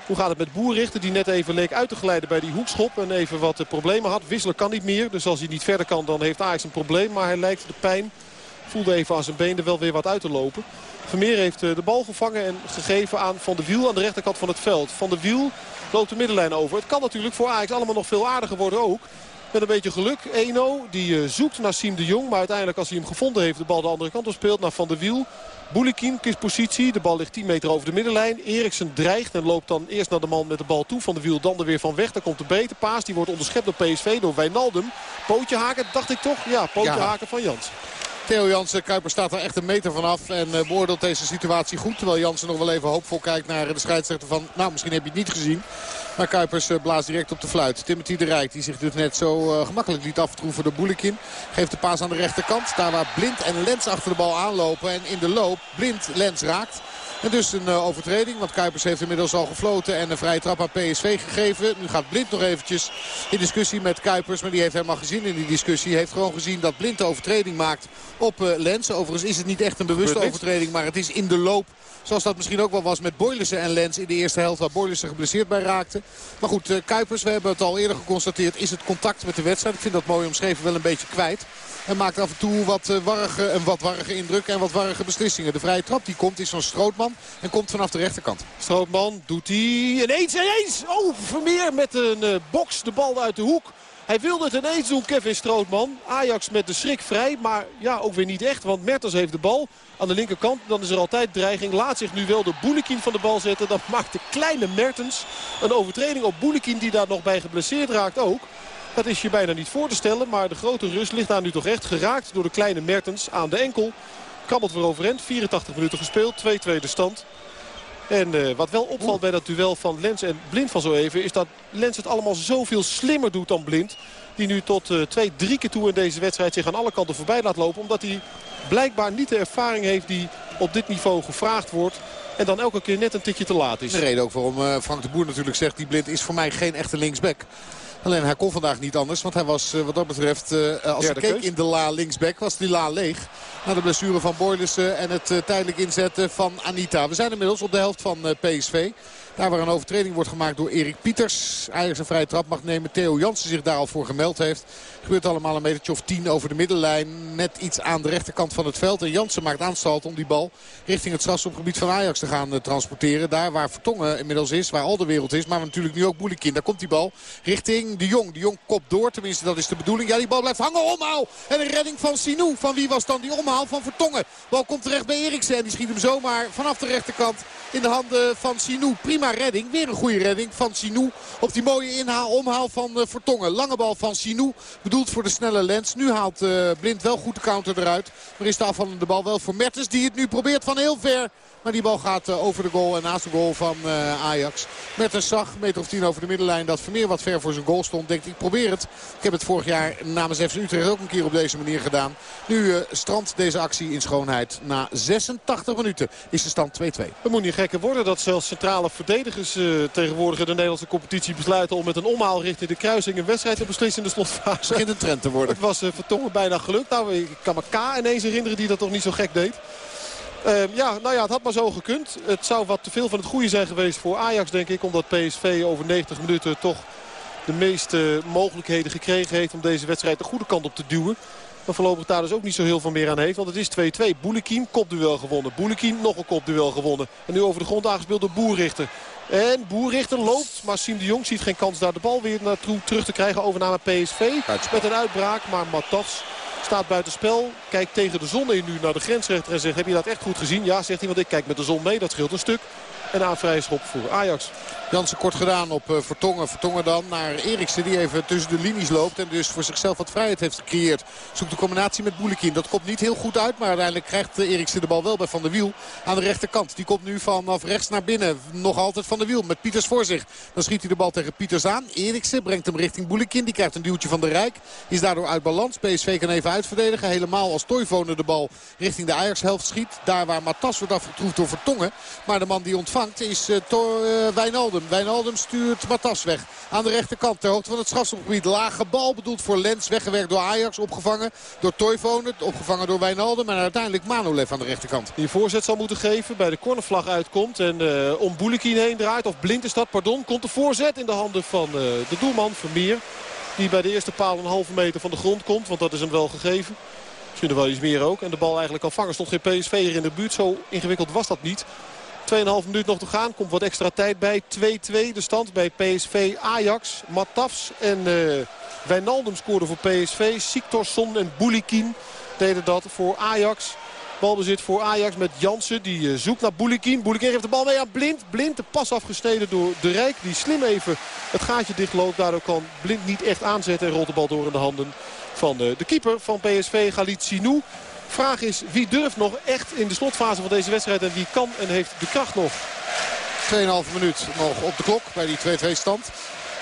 Hoe gaat het met Boerrichter die net even leek uit te glijden bij die hoekschop. En even wat problemen had. Wisselen kan niet meer. Dus als hij niet verder kan dan heeft Ajax een probleem. Maar hij lijkt de pijn. Voelde even aan zijn been er wel weer wat uit te lopen. Vermeer heeft de bal gevangen en gegeven aan Van de Wiel aan de rechterkant van het veld. Van de Wiel loopt de middenlijn over. Het kan natuurlijk voor Ajax allemaal nog veel aardiger worden ook. Met een beetje geluk. Eno die zoekt naar Siem de Jong. Maar uiteindelijk als hij hem gevonden heeft de bal de andere kant op speelt naar Van der Wiel. Boulikin kiest positie. De bal ligt 10 meter over de middenlijn. Eriksen dreigt en loopt dan eerst naar de man met de bal toe. Van de Wiel dan er weer van weg. Dan komt de breedte paas. Die wordt onderschept door PSV door Wijnaldum. Pootje haken dacht ik toch? Ja, pootje ja. haken van Jans. Theo Jansen, Kuiper staat er echt een meter vanaf en uh, beoordeelt deze situatie goed. Terwijl Jansen nog wel even hoopvol kijkt naar de scheidsrechter van... nou, misschien heb je het niet gezien. Maar Kuipers uh, blaast direct op de fluit. Timothy de Rijk, die zich dus net zo uh, gemakkelijk liet aftroeven door Boulikin. Geeft de paas aan de rechterkant. Daar waar Blind en Lens achter de bal aanlopen. En in de loop Blind Lens raakt. En dus een uh, overtreding. Want Kuipers heeft inmiddels al gefloten en een vrije trap aan PSV gegeven. Nu gaat Blind nog eventjes in discussie met Kuipers. Maar die heeft helemaal gezien in die discussie. Heeft gewoon gezien dat Blind de overtreding maakt op uh, Lens. Overigens is het niet echt een bewuste overtreding. Maar het is in de loop. Zoals dat misschien ook wel was met Boylissen en Lens in de eerste helft. Waar Boylissen geblesseerd bij raakte. Maar goed, uh, Kuipers, we hebben het al eerder geconstateerd. Is het contact met de wedstrijd. Ik vind dat mooi omschreven wel een beetje kwijt. En maakt af en toe wat, warrige, een wat warrige indruk en wat warrige beslissingen. De vrije trap die komt is van Strootman en komt vanaf de rechterkant. Strootman doet hij ineens, ineens. Oh, Vermeer met een uh, box de bal uit de hoek. Hij wilde het ineens doen, Kevin Strootman. Ajax met de schrik vrij, maar ja, ook weer niet echt. Want Mertens heeft de bal aan de linkerkant. Dan is er altijd dreiging. Laat zich nu wel de Boulikin van de bal zetten. Dan maakt de kleine Mertens een overtreding op Boulikin die daar nog bij geblesseerd raakt ook. Dat is je bijna niet voor te stellen. Maar de grote rust ligt daar nu toch echt geraakt door de kleine Mertens aan de enkel. Krabbelt weer overend. 84 minuten gespeeld. 2-2 de stand. En uh, wat wel opvalt bij dat duel van Lens en Blind van zo even... is dat Lens het allemaal zoveel slimmer doet dan Blind. Die nu tot uh, twee, drie keer toe in deze wedstrijd zich aan alle kanten voorbij laat lopen. Omdat hij blijkbaar niet de ervaring heeft die op dit niveau gevraagd wordt. En dan elke keer net een tikje te laat is. De reden ook waarom uh, Frank de Boer natuurlijk zegt... die Blind is voor mij geen echte linksback. Alleen hij kon vandaag niet anders. Want hij was wat dat betreft, uh, als hij keek in de la linksback, was die la leeg. Na de blessure van Boylissen en het tijdelijk inzetten van Anita. We zijn inmiddels op de helft van PSV. Daar waar een overtreding wordt gemaakt door Erik Pieters. Ajax een vrije trap mag nemen. Theo Jansen zich daar al voor gemeld heeft. Gebeurt allemaal een metertje of tien over de middenlijn. Net iets aan de rechterkant van het veld. En Jansen maakt aanstalt om die bal richting het strafschopgebied van Ajax te gaan uh, transporteren. Daar waar Vertongen inmiddels is. Waar al de wereld is. Maar natuurlijk nu ook Boelikin. Daar komt die bal richting de Jong. De Jong kopt door. Tenminste dat is de bedoeling. Ja die bal blijft hangen. Omhaal. En een redding van Sinou. Van wie was dan die omhaal? Van Vertongen. Bal komt terecht bij Eriksen. En die schiet hem zomaar vanaf de rechterkant in de handen van Sinou. Prima redding. Weer een goede redding van Sinou. Op die mooie inhaal, omhaal van uh, Vertongen. Lange bal van Sinou. Bedoeld voor de snelle lens. Nu haalt uh, Blind wel goed de counter eruit. Maar is de afvallende bal wel voor Mertens. Die het nu probeert van heel ver. Maar die bal gaat uh, over de goal en naast de goal van uh, Ajax. Mertens zag, meter of tien over de middenlijn, dat Vermeer wat ver voor zijn goal stond. Denkt, ik probeer het. Ik heb het vorig jaar namens FC Utrecht ook een keer op deze manier gedaan. Nu uh, strandt deze actie in schoonheid. Na 86 minuten is de stand 2-2. Het moet niet gekker worden dat zelfs centrale verdedigers tegenwoordig in de Nederlandse competitie besluiten om met een omhaal richting de kruising een wedstrijd te beslissen in de slotfase. Het begint een trend te worden. Het was Vertongen bijna gelukt. Nou, ik kan me K ineens herinneren die dat toch niet zo gek deed. Uh, ja, nou ja, het had maar zo gekund. Het zou wat te veel van het goede zijn geweest voor Ajax, denk ik. Omdat PSV over 90 minuten toch de meeste mogelijkheden gekregen heeft... om deze wedstrijd de goede kant op te duwen. Maar voorlopig daar dus ook niet zo heel veel meer aan heeft. Want het is 2-2. Boulikin, kopduel gewonnen. Boulikin, nog een kopduel gewonnen. En nu over de grond aangespeeld door Boerrichter. En Boerrichter loopt, maar Siem de Jong ziet geen kans daar de bal weer naartoe terug te krijgen. Overname PSV met een uitbraak, maar Matas staat buitenspel. Kijkt tegen de zon in nu naar de grensrechter en zegt heb je dat echt goed gezien? Ja, zegt hij, want ik kijk met de zon mee. Dat scheelt een stuk. En aan vrije schop voor Ajax. Jansen kort gedaan op uh, Vertongen. Vertongen dan naar Eriksen die even tussen de linies loopt. En dus voor zichzelf wat vrijheid heeft gecreëerd. Zoekt de combinatie met Boulekin. Dat komt niet heel goed uit. Maar uiteindelijk krijgt uh, Eriksen de bal wel bij Van der Wiel aan de rechterkant. Die komt nu vanaf rechts naar binnen. Nog altijd Van der Wiel met Pieters voor zich. Dan schiet hij de bal tegen Pieters aan. Eriksen brengt hem richting Boulekin. Die krijgt een duwtje van de Rijk. Is daardoor uit balans. PSV kan even uitverdedigen. Helemaal als Toivonen de bal richting de Ajax-helft schiet. Daar waar Matas wordt afgetroefd door Vertongen. Maar de man die ontvangt is uh, Wijnaldum. Wijnaldum stuurt Matas weg. Aan de rechterkant ter hoogte van het strafschopgebied. Lage bal bedoeld voor Lens. Weggewerkt door Ajax. Opgevangen door Toivonen. Opgevangen door Wijnaldum. En uiteindelijk Manolev aan de rechterkant. Die voorzet zal moeten geven. Bij de cornervlag uitkomt. En uh, om Boulikin heen draait. Of blind is dat, pardon. Komt de voorzet in de handen van uh, de doelman Vermeer. Die bij de eerste paal een halve meter van de grond komt. Want dat is hem wel gegeven. Misschien wel iets meer ook. En de bal eigenlijk al vangen. Stond geen PSV hier in de buurt. Zo ingewikkeld was dat niet. 2,5 minuut nog te gaan. Komt wat extra tijd bij. 2-2 de stand bij PSV Ajax. Matafs en uh, Wijnaldum scoorden voor PSV. Siktorsson en Boulikin deden dat voor Ajax. Balbezit voor Ajax met Jansen. Die uh, zoekt naar Boulikin. Boulikin heeft de bal mee aan Blind. Blind de pas afgesneden door De Rijk. Die slim even het gaatje dichtloopt. Daardoor kan Blind niet echt aanzetten. En rolt de bal door in de handen van uh, de keeper van PSV. Galit Sinou. Vraag is wie durft nog echt in de slotfase van deze wedstrijd. En wie kan en heeft de kracht nog. 2,5 minuut nog op de klok bij die 2-2 stand.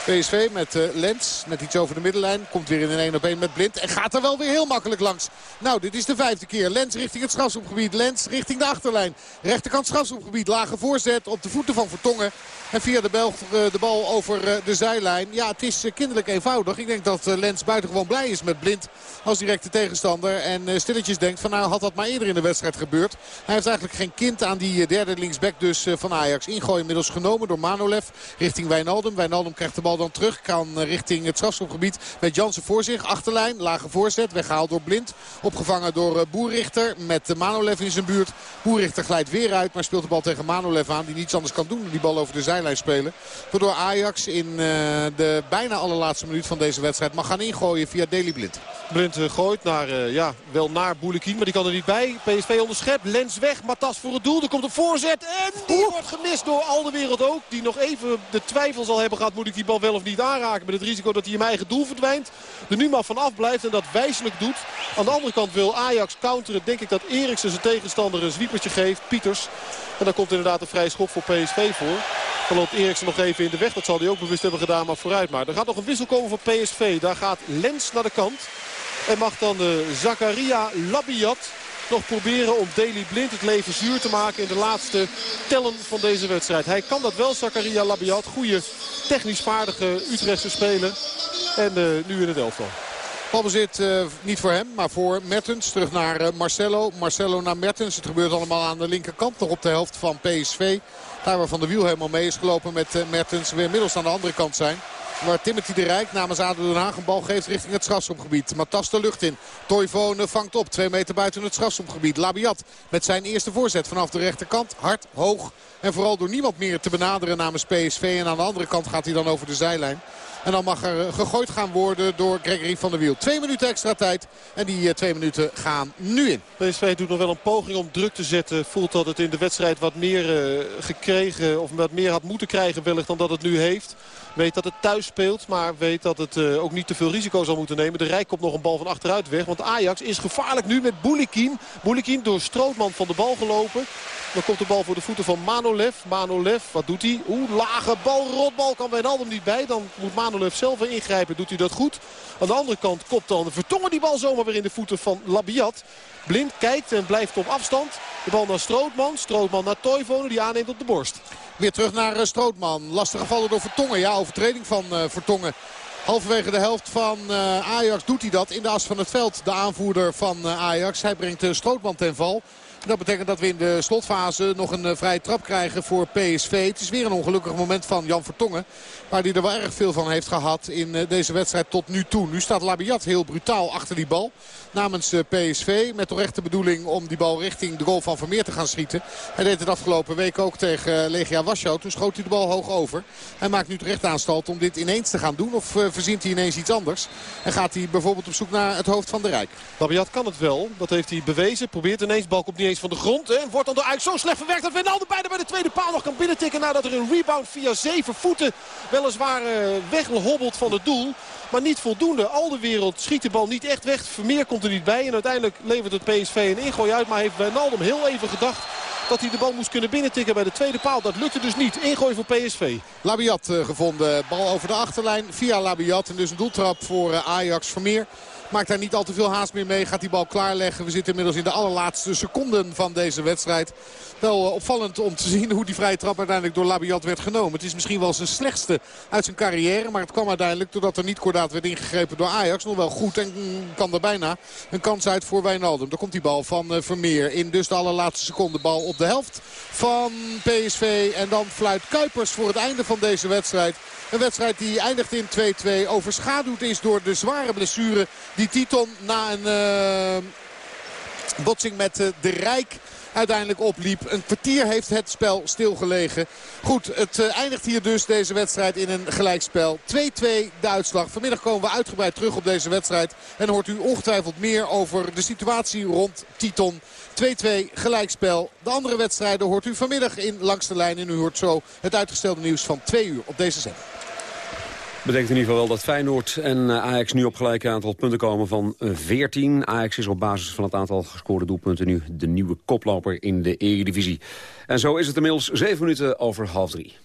PSV met uh, Lens, net iets over de middenlijn. Komt weer in een 1 op 1 met Blind. En gaat er wel weer heel makkelijk langs. Nou, dit is de vijfde keer. Lens richting het strafschopgebied. Lens richting de achterlijn. Rechterkant strafschopgebied. Lage voorzet op de voeten van Vertongen. En via de, Belg, uh, de bal over uh, de zijlijn. Ja, het is kinderlijk eenvoudig. Ik denk dat Lens buitengewoon blij is met Blind als directe tegenstander. En stilletjes denkt van nou had dat maar eerder in de wedstrijd gebeurd. Hij heeft eigenlijk geen kind aan die derde linksback dus van Ajax. Ingooi inmiddels genomen door Manolev richting Wijnaldum. Wijnaldum krijgt de bal dan terug. Kan richting het strafschopgebied met Jansen voor zich. Achterlijn, lage voorzet. Weggehaald door Blind. Opgevangen door Boerrichter met Manolev in zijn buurt. Boerrichter glijdt weer uit. Maar speelt de bal tegen Manolev aan. Die niets anders kan doen dan die bal over de zijlijn spelen. Waardoor Ajax in de bijna allerlaatste minuut van deze wedstrijd mag gaan ingooien via Deli Blind. Blind gooit naar, ja, wel naar Boulekin. Maar die kan er niet bij. PSV onderschept. Lens weg. Matas voor het doel. Er komt een voorzet. En die wordt gemist door al de wereld ook. Die nog even de twijfel zal hebben gehad. Moet ik die bal wel of niet aanraken. Met het risico dat hij in eigen doel verdwijnt. Er nu maar vanaf blijft en dat wijselijk doet. Aan de andere kant wil Ajax counteren. Denk ik dat Eriksen zijn tegenstander een zwiepertje geeft. Pieters. En dan komt inderdaad een vrije schop voor PSV voor. Dan loopt Eriksen nog even in de weg. Dat zal hij ook bewust hebben gedaan. Maar vooruit maar. Er gaat nog een wissel komen voor PSV. Daar gaat Lens naar de kant. En mag dan de Zakaria Labiat nog proberen om Deli Blind het leven zuur te maken in de laatste tellen van deze wedstrijd. Hij kan dat wel, Zakaria Labiat. Goede technisch vaardige Utrechtse speler. En uh, nu in het elftal. Balbezit uh, niet voor hem, maar voor Mertens. Terug naar uh, Marcelo. Marcelo naar Mertens. Het gebeurt allemaal aan de linkerkant. Nog op de helft van PSV. Daar waar Van de Wiel helemaal mee is gelopen met Mertens. Weer inmiddels aan de andere kant zijn. Waar Timothy de Rijk namens ADO Den Haag een bal geeft richting het strafschopgebied. Matas de lucht in. Toivonen vangt op. Twee meter buiten het strafschopgebied. Labiat met zijn eerste voorzet vanaf de rechterkant. Hard, hoog. En vooral door niemand meer te benaderen namens PSV. En aan de andere kant gaat hij dan over de zijlijn. En dan mag er gegooid gaan worden door Gregory van der Wiel. Twee minuten extra tijd. En die twee minuten gaan nu in. PSV doet nog wel een poging om druk te zetten. Voelt dat het in de wedstrijd wat meer uh, gekregen of wat meer had moeten krijgen wellicht dan dat het nu heeft. Weet dat het thuis speelt, maar weet dat het uh, ook niet te veel risico zal moeten nemen. De Rijk komt nog een bal van achteruit weg. Want Ajax is gevaarlijk nu met Boulikin. Boulikin door Strootman van de bal gelopen. Dan komt de bal voor de voeten van Manolev. Manolev, wat doet hij? Oeh, lage bal, rotbal kan Wijnaldum niet bij. Dan moet Manolev zelf ingrijpen. Doet hij dat goed? Aan de andere kant kopt dan Vertongen die bal zomaar weer in de voeten van Labiat. Blind kijkt en blijft op afstand. De bal naar Strootman. Strootman naar Toivonen die aanneemt op de borst. Weer terug naar uh, Strootman. Lastige gevallen door Vertongen. Ja, overtreding van uh, Vertongen. Halverwege de helft van uh, Ajax doet hij dat in de as van het veld. De aanvoerder van Ajax. Hij brengt Strootman ten val. Dat betekent dat we in de slotfase nog een vrije trap krijgen voor PSV. Het is weer een ongelukkig moment van Jan Vertongen. Waar hij er wel erg veel van heeft gehad in deze wedstrijd tot nu toe. Nu staat Labiat heel brutaal achter die bal namens eh, PSV. Met de bedoeling om die bal richting de goal van Vermeer te gaan schieten. Hij deed het afgelopen week ook tegen eh, Legia Warschau. Toen schoot hij de bal hoog over. Hij maakt nu terecht aanstalt om dit ineens te gaan doen. Of verzint hij ineens iets anders. En gaat hij bijvoorbeeld op zoek naar het hoofd van de Rijk. Labiat kan het wel. Dat heeft hij bewezen. Probeert ineens. Bal komt niet eens van de grond. En wordt dan door Ajax zo slecht verwerkt dat Wijnaldum bijna bij de tweede paal nog kan binnentikken. Nadat er een rebound via zeven voeten weliswaar weghobbelt van het doel. Maar niet voldoende. Al de wereld schiet de bal niet echt weg. Vermeer komt er niet bij. En uiteindelijk levert het PSV een ingooi uit. Maar heeft Wijnaldum heel even gedacht dat hij de bal moest kunnen binnentikken bij de tweede paal. Dat lukte dus niet. Ingooi voor PSV. Labiat uh, gevonden. Bal over de achterlijn via Labiat. En dus een doeltrap voor uh, Ajax Vermeer. Maakt daar niet al te veel haast meer mee. Gaat die bal klaarleggen. We zitten inmiddels in de allerlaatste seconden van deze wedstrijd. Wel eh, opvallend om te zien hoe die vrije trap uiteindelijk door Labiat werd genomen. Het is misschien wel zijn slechtste uit zijn carrière. Maar het kwam uiteindelijk doordat er niet kordaat werd ingegrepen door Ajax. Nog wel goed en kan er bijna een kans uit voor Wijnaldum. Daar komt die bal van eh, Vermeer in dus de allerlaatste seconde. Bal op de helft van PSV. En dan fluit Kuipers voor het einde van deze wedstrijd. Een wedstrijd die eindigt in 2-2. Overschaduwd is door de zware blessure die Titon na een uh, botsing met uh, de Rijk uiteindelijk opliep. Een kwartier heeft het spel stilgelegen. Goed, het uh, eindigt hier dus deze wedstrijd in een gelijkspel. 2-2 de uitslag. Vanmiddag komen we uitgebreid terug op deze wedstrijd. En hoort u ongetwijfeld meer over de situatie rond Titon. 2-2 gelijkspel. De andere wedstrijden hoort u vanmiddag in Langs de Lijn. En u hoort zo het uitgestelde nieuws van 2 uur op deze zender. Betekent in ieder geval wel dat Feyenoord en eh, Ajax nu op gelijk aantal punten komen van 14. Ajax is op basis van het aantal gescoorde doelpunten nu de nieuwe koploper in de Eredivisie. En zo is het inmiddels 7 minuten over half drie.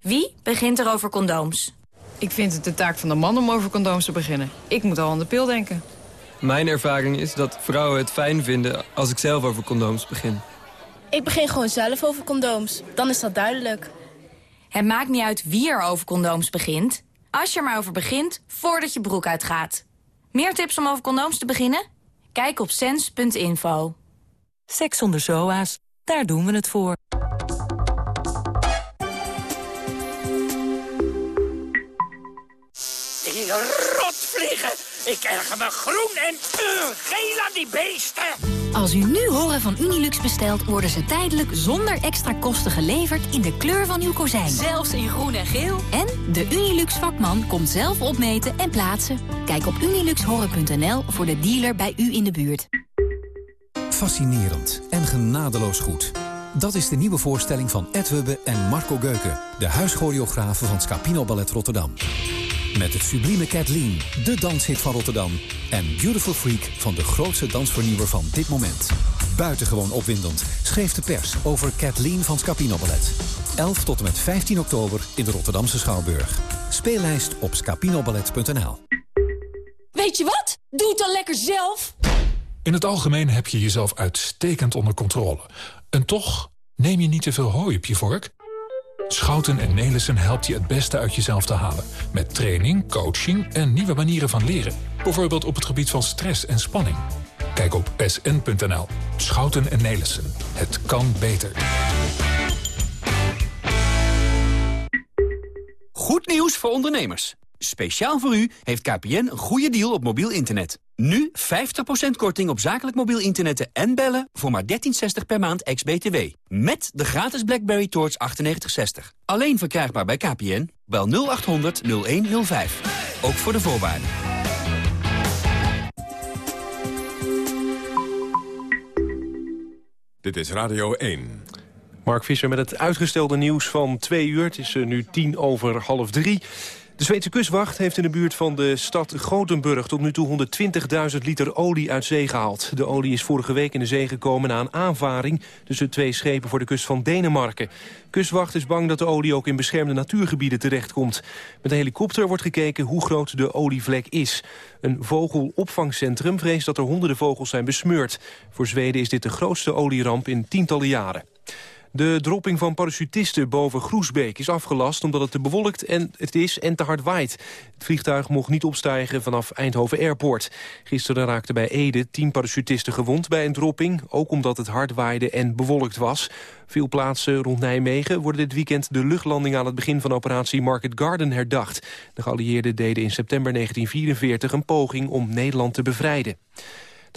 Wie begint er over condooms? Ik vind het de taak van de man om over condooms te beginnen. Ik moet al aan de pil denken. Mijn ervaring is dat vrouwen het fijn vinden als ik zelf over condooms begin. Ik begin gewoon zelf over condooms. Dan is dat duidelijk. Het maakt niet uit wie er over condooms begint. Als je er maar over begint, voordat je broek uitgaat. Meer tips om over condooms te beginnen? Kijk op sens.info. Seks zonder zoa's, daar doen we het voor. Ik erger me groen en uh, geel aan die beesten. Als u nu horen van Unilux bestelt, worden ze tijdelijk zonder extra kosten geleverd in de kleur van uw kozijn. Zelfs in groen en geel. En de Unilux vakman komt zelf opmeten en plaatsen. Kijk op uniluxhoren.nl voor de dealer bij u in de buurt. Fascinerend en genadeloos goed. Dat is de nieuwe voorstelling van Ed Hubbe en Marco Geuken... de huischoreografen van Scapino Ballet Rotterdam. Met het sublieme Kathleen, de danshit van Rotterdam... en Beautiful Freak van de grootste dansvernieuwer van dit moment. Buitengewoon opwindend schreef de pers over Kathleen van Scapino Ballet. 11 tot en met 15 oktober in de Rotterdamse Schouwburg. Speellijst op scapinoballet.nl Weet je wat? Doe het dan lekker zelf! In het algemeen heb je jezelf uitstekend onder controle. En toch neem je niet te veel hooi op je vork? Schouten en Nelissen helpt je het beste uit jezelf te halen. Met training, coaching en nieuwe manieren van leren. Bijvoorbeeld op het gebied van stress en spanning. Kijk op sn.nl. Schouten en Nelissen. Het kan beter. Goed nieuws voor ondernemers. Speciaal voor u heeft KPN een goede deal op mobiel internet. Nu 50% korting op zakelijk mobiel internetten en bellen voor maar 13,60 per maand ex-BTW. Met de gratis BlackBerry Torch 9860. Alleen verkrijgbaar bij KPN. Bel 0800 0105. Ook voor de voorwaarden. Dit is Radio 1. Mark Visser met het uitgestelde nieuws van twee uur. Het is eh, nu tien over half drie. De Zweedse kustwacht heeft in de buurt van de stad Gothenburg... tot nu toe 120.000 liter olie uit zee gehaald. De olie is vorige week in de zee gekomen na een aanvaring... tussen twee schepen voor de kust van Denemarken. Kustwacht is bang dat de olie ook in beschermde natuurgebieden terechtkomt. Met een helikopter wordt gekeken hoe groot de olievlek is. Een vogelopvangcentrum vreest dat er honderden vogels zijn besmeurd. Voor Zweden is dit de grootste olieramp in tientallen jaren. De dropping van parachutisten boven Groesbeek is afgelast... omdat het te bewolkt en het is en te hard waait. Het vliegtuig mocht niet opstijgen vanaf Eindhoven Airport. Gisteren raakten bij Ede tien parachutisten gewond bij een dropping... ook omdat het hard waaide en bewolkt was. Veel plaatsen rond Nijmegen worden dit weekend de luchtlanding... aan het begin van operatie Market Garden herdacht. De geallieerden deden in september 1944 een poging om Nederland te bevrijden.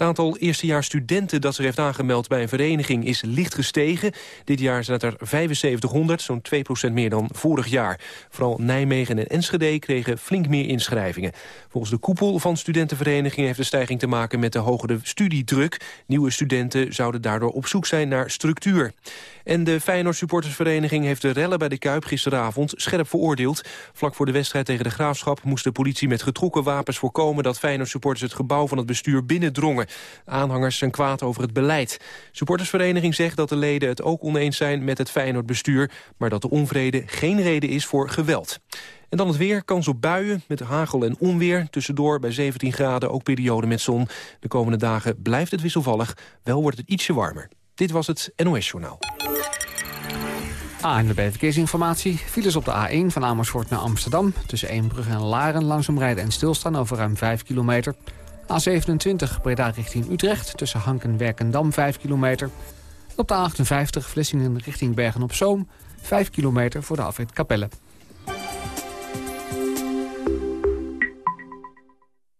Het aantal eerstejaars studenten dat zich heeft aangemeld bij een vereniging is licht gestegen. Dit jaar zijn het er 7500, zo'n 2% meer dan vorig jaar. Vooral Nijmegen en Enschede kregen flink meer inschrijvingen. Volgens de koepel van studentenverenigingen heeft de stijging te maken met de hogere studiedruk. Nieuwe studenten zouden daardoor op zoek zijn naar structuur. En de Feyenoord supportersvereniging heeft de rellen bij de Kuip gisteravond scherp veroordeeld. Vlak voor de wedstrijd tegen de Graafschap moest de politie met getrokken wapens voorkomen dat Feyenoord supporters het gebouw van het bestuur binnendrongen. Aanhangers zijn kwaad over het beleid. Supportersvereniging zegt dat de leden het ook oneens zijn met het Feyenoord bestuur, maar dat de onvrede geen reden is voor geweld. En dan het weer, kans op buien met hagel en onweer. Tussendoor bij 17 graden, ook periode met zon. De komende dagen blijft het wisselvallig, wel wordt het ietsje warmer. Dit was het NOS Journaal. ANWB Verkeersinformatie. Files op de A1 van Amersfoort naar Amsterdam. Tussen Eembrug en Laren langzaam rijden en stilstaan over ruim 5 kilometer. A27 Breda richting Utrecht. Tussen Hank en Werkendam 5 kilometer. Op de A58 Vlissingen richting Bergen-op-Zoom. 5 kilometer voor de afrit Capelle.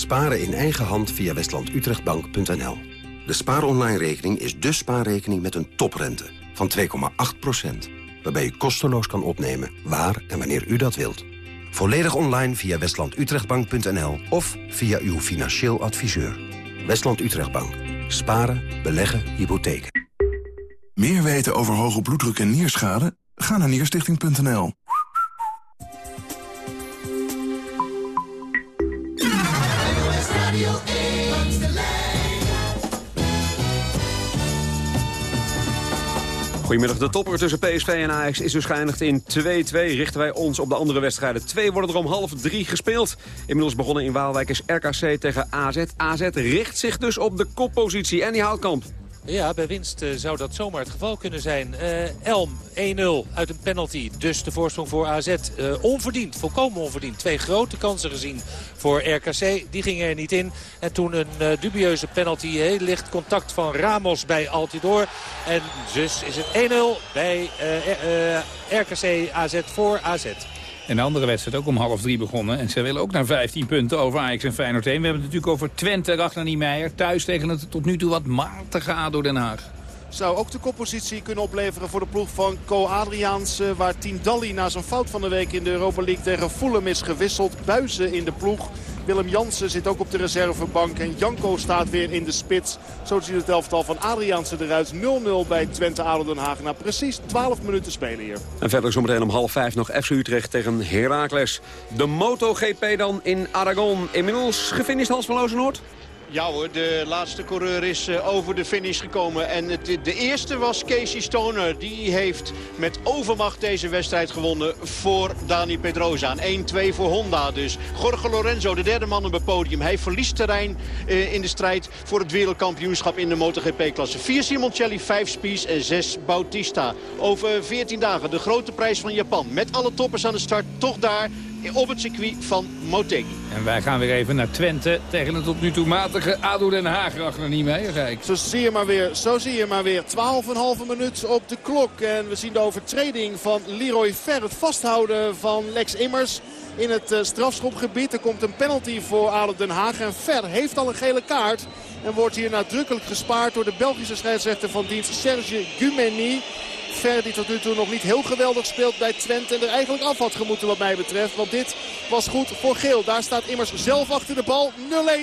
Sparen in eigen hand via westlandutrechtbank.nl. De spaaronline-rekening is de spaarrekening met een toprente van 2,8%. Waarbij u kosteloos kan opnemen waar en wanneer u dat wilt. Volledig online via westlandutrechtbank.nl of via uw financieel adviseur. Westland Utrechtbank. Sparen, beleggen, hypotheken. Meer weten over hoge bloeddruk en nierschade? Ga naar nierstichting.nl. Goedemiddag, de topper tussen PSV en Ajax is dus geëindigd in 2-2. Richten wij ons op de andere wedstrijden. Twee worden er om half drie gespeeld. Inmiddels begonnen in Waalwijk is RKC tegen AZ. AZ richt zich dus op de koppositie en die houdt kamp. Ja, bij winst uh, zou dat zomaar het geval kunnen zijn. Uh, Elm 1-0 uit een penalty. Dus de voorsprong voor AZ uh, onverdiend, volkomen onverdiend. Twee grote kansen gezien voor RKC. Die gingen er niet in. En toen een dubieuze penalty. Heel licht contact van Ramos bij Altidor. En dus is het 1-0 bij RKC AZ voor AZ. En de andere wedstrijd ook om half drie begonnen. En ze willen ook naar 15 punten over Ajax en Feyenoord heen. We hebben het natuurlijk over Twente, Ragnar Niemeyer. Thuis tegen het tot nu toe wat matige ADO Den Haag zou ook de koppositie kunnen opleveren voor de ploeg van Co Adriaans. Waar Dalli na zijn fout van de week in de Europa League tegen Fulham is gewisseld. Buizen in de ploeg. Willem Jansen zit ook op de reservebank. En Janko staat weer in de spits. Zo ziet het elftal van Adriaanse eruit. 0-0 bij Twente Adel Den Haag. Na precies 12 minuten spelen hier. En verder zometeen om half vijf nog FC Utrecht tegen Heracles. De MotoGP dan in Aragon. Inmiddels gefinished Hans van Lozenoord? Ja hoor, de laatste coureur is uh, over de finish gekomen. En het, de eerste was Casey Stoner. Die heeft met overmacht deze wedstrijd gewonnen voor Dani Pedrosa. 1-2 voor Honda dus. Jorge Lorenzo, de derde man op het podium. Hij verliest terrein uh, in de strijd voor het wereldkampioenschap in de MotoGP-klasse. 4 Simoncelli, 5 Spies en 6 Bautista. Over 14 dagen de grote prijs van Japan. Met alle toppers aan de start, toch daar op het circuit van Motegi. En wij gaan weer even naar Twente tegen een tot nu toe matige ADO Den Haag. Niet mee, ik. Zo zie je maar weer, zo zie je maar weer. 12,5 minuut op de klok. En we zien de overtreding van Leroy Ver. Het vasthouden van Lex Immers in het uh, strafschopgebied. Er komt een penalty voor ADO Den Haag. En Ver heeft al een gele kaart. En wordt hier nadrukkelijk gespaard door de Belgische scheidsrechter van dienst Serge Gumeni. Ver die tot nu toe nog niet heel geweldig speelt bij Twente. En er eigenlijk af had gemoeten wat mij betreft. Want dit was goed voor Geel. Daar staat immers zelf achter de bal.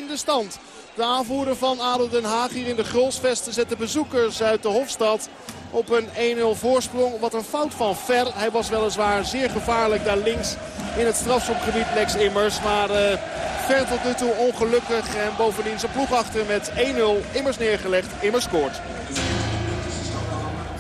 0-1 de stand. De aanvoerder van ADO Den Haag hier in de Grolsvesten zet de bezoekers uit de Hofstad op een 1-0 voorsprong. Wat een fout van Ver. Hij was weliswaar zeer gevaarlijk daar links in het strafschopgebied Lex Immers. Maar uh, Ver tot nu toe ongelukkig en bovendien zijn ploeg achter met 1-0 Immers neergelegd. Immers scoort.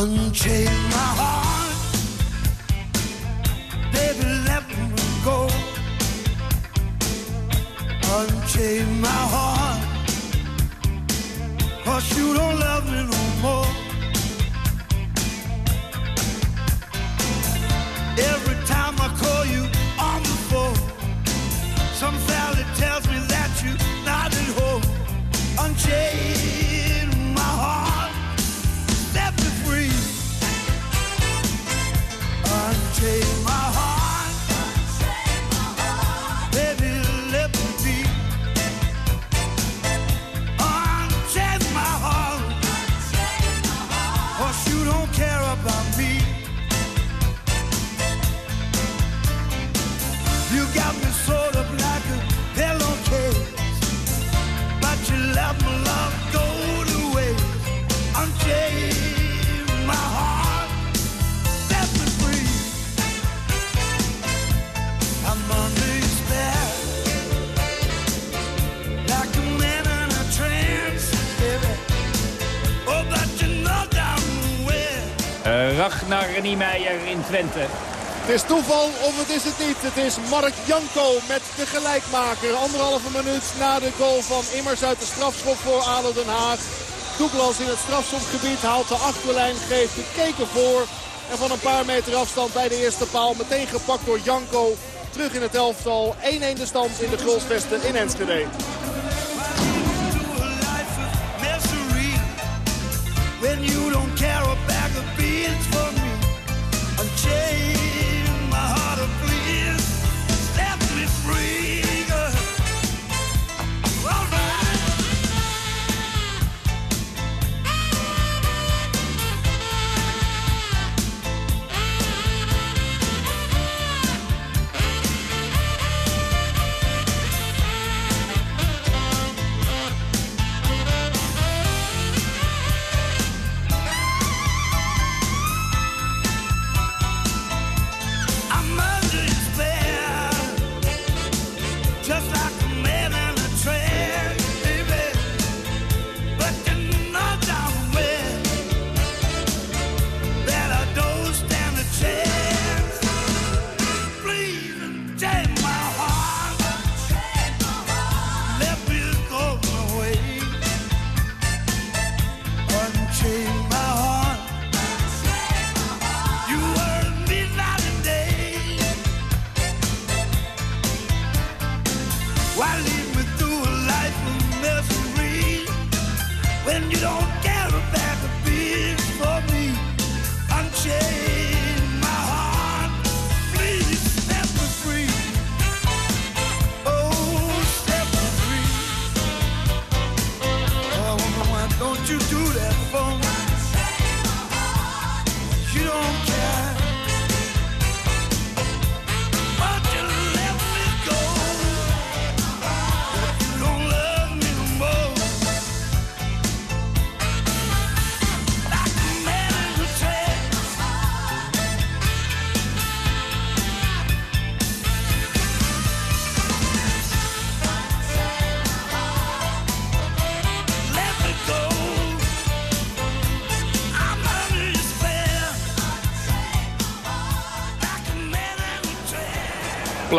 Unchain my heart, baby, let me go. Unchain my heart, cause you Het is toeval of het is het niet. Het is Mark Janko met de gelijkmaker. Anderhalve minuut na de goal van Immers uit de strafschop voor Adel Den Haag. Toeklas in het strafschopgebied haalt de achterlijn, geeft de keken voor. En van een paar meter afstand bij de eerste paal meteen gepakt door Janko. Terug in het elftal. 1-1 de stand in de Grolsvesten in Enschede.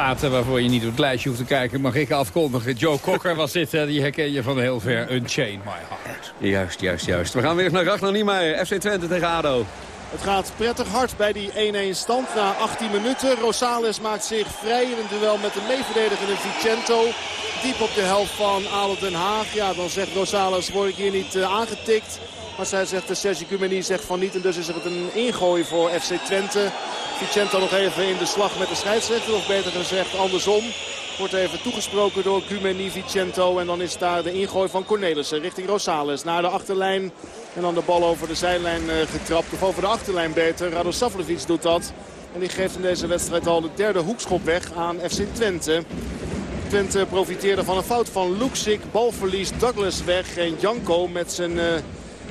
Platen waarvoor je niet op het lijstje hoeft te kijken, mag ik afkondigen. Joe Cocker was dit, eh, die herken je van heel ver. Unchain My Heart. Juist, juist, juist. We gaan weer eens naar Ragnar Niemeyer. FC Twente tegen ADO. Het gaat prettig hard bij die 1-1 stand na 18 minuten. Rosales maakt zich vrij in een duel met de meeverdedigende Vicento. Diep op de helft van ADO Den Haag. Ja, dan zegt Rosales, word ik hier niet eh, aangetikt. Maar zij zegt, de Sergi Gumeni zegt van niet. En dus is er een ingooi voor FC Twente. Vicento nog even in de slag met de scheidsrechter. Of beter gezegd andersom. Wordt even toegesproken door Gumeni Vicento. En dan is daar de ingooi van Cornelissen richting Rosales. Naar de achterlijn. En dan de bal over de zijlijn eh, getrapt. Of over de achterlijn beter. Radosavljevic doet dat. En die geeft in deze wedstrijd al de derde hoekschop weg aan FC Twente. Twente profiteerde van een fout van Luxik. Balverlies Douglas weg. En Janko met zijn eh,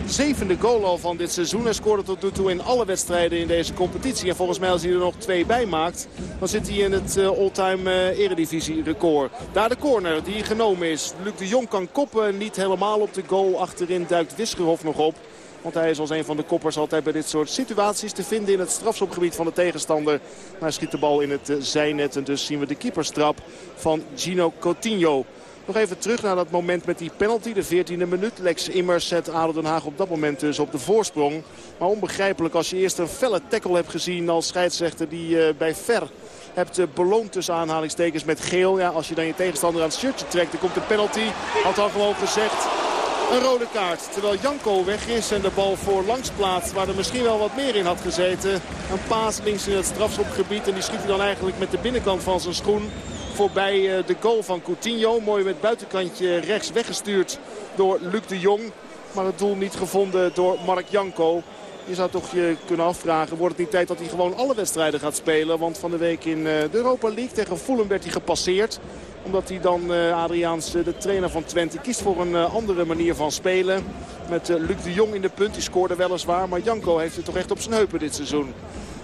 zevende goal al van dit seizoen. Hij scoorde tot nu toe in alle wedstrijden in deze competitie. En volgens mij als hij er nog twee bij maakt... dan zit hij in het eh, all-time eh, eredivisie record. Daar de corner die genomen is. Luc de Jong kan koppen. Niet helemaal op de goal. Achterin duikt Wisgerhof nog op. Want hij is als een van de koppers altijd bij dit soort situaties te vinden in het strafschopgebied van de tegenstander. Maar hij schiet de bal in het eh, zijnet en dus zien we de keeperstrap van Gino Coutinho. Nog even terug naar dat moment met die penalty, de 14e minuut. Lex Immers zet ADO Haag op dat moment dus op de voorsprong. Maar onbegrijpelijk als je eerst een felle tackle hebt gezien als scheidsrechter die eh, bij Ver hebt eh, beloond tussen aanhalingstekens met geel. Ja, als je dan je tegenstander aan het shirtje trekt, dan komt de penalty. Had dan gewoon gezegd, een rode kaart. Terwijl Janko weg is en de bal voor langs plaatst. Waar er misschien wel wat meer in had gezeten. Een paas links in het strafschopgebied. En die schiet hij dan eigenlijk met de binnenkant van zijn schoen. Voorbij eh, de goal van Coutinho. Mooi met buitenkantje rechts weggestuurd door Luc de Jong. Maar het doel niet gevonden door Mark Janko. Je zou toch je kunnen afvragen, wordt het niet tijd dat hij gewoon alle wedstrijden gaat spelen? Want van de week in eh, de Europa League tegen Fulham werd hij gepasseerd. Omdat hij dan, uh, Adriaans, de trainer van Twente, kiest voor een andere manier van spelen. Met Luc de Jong in de punt, die scoorde weliswaar. Maar Janko heeft het toch echt op zijn heupen dit seizoen.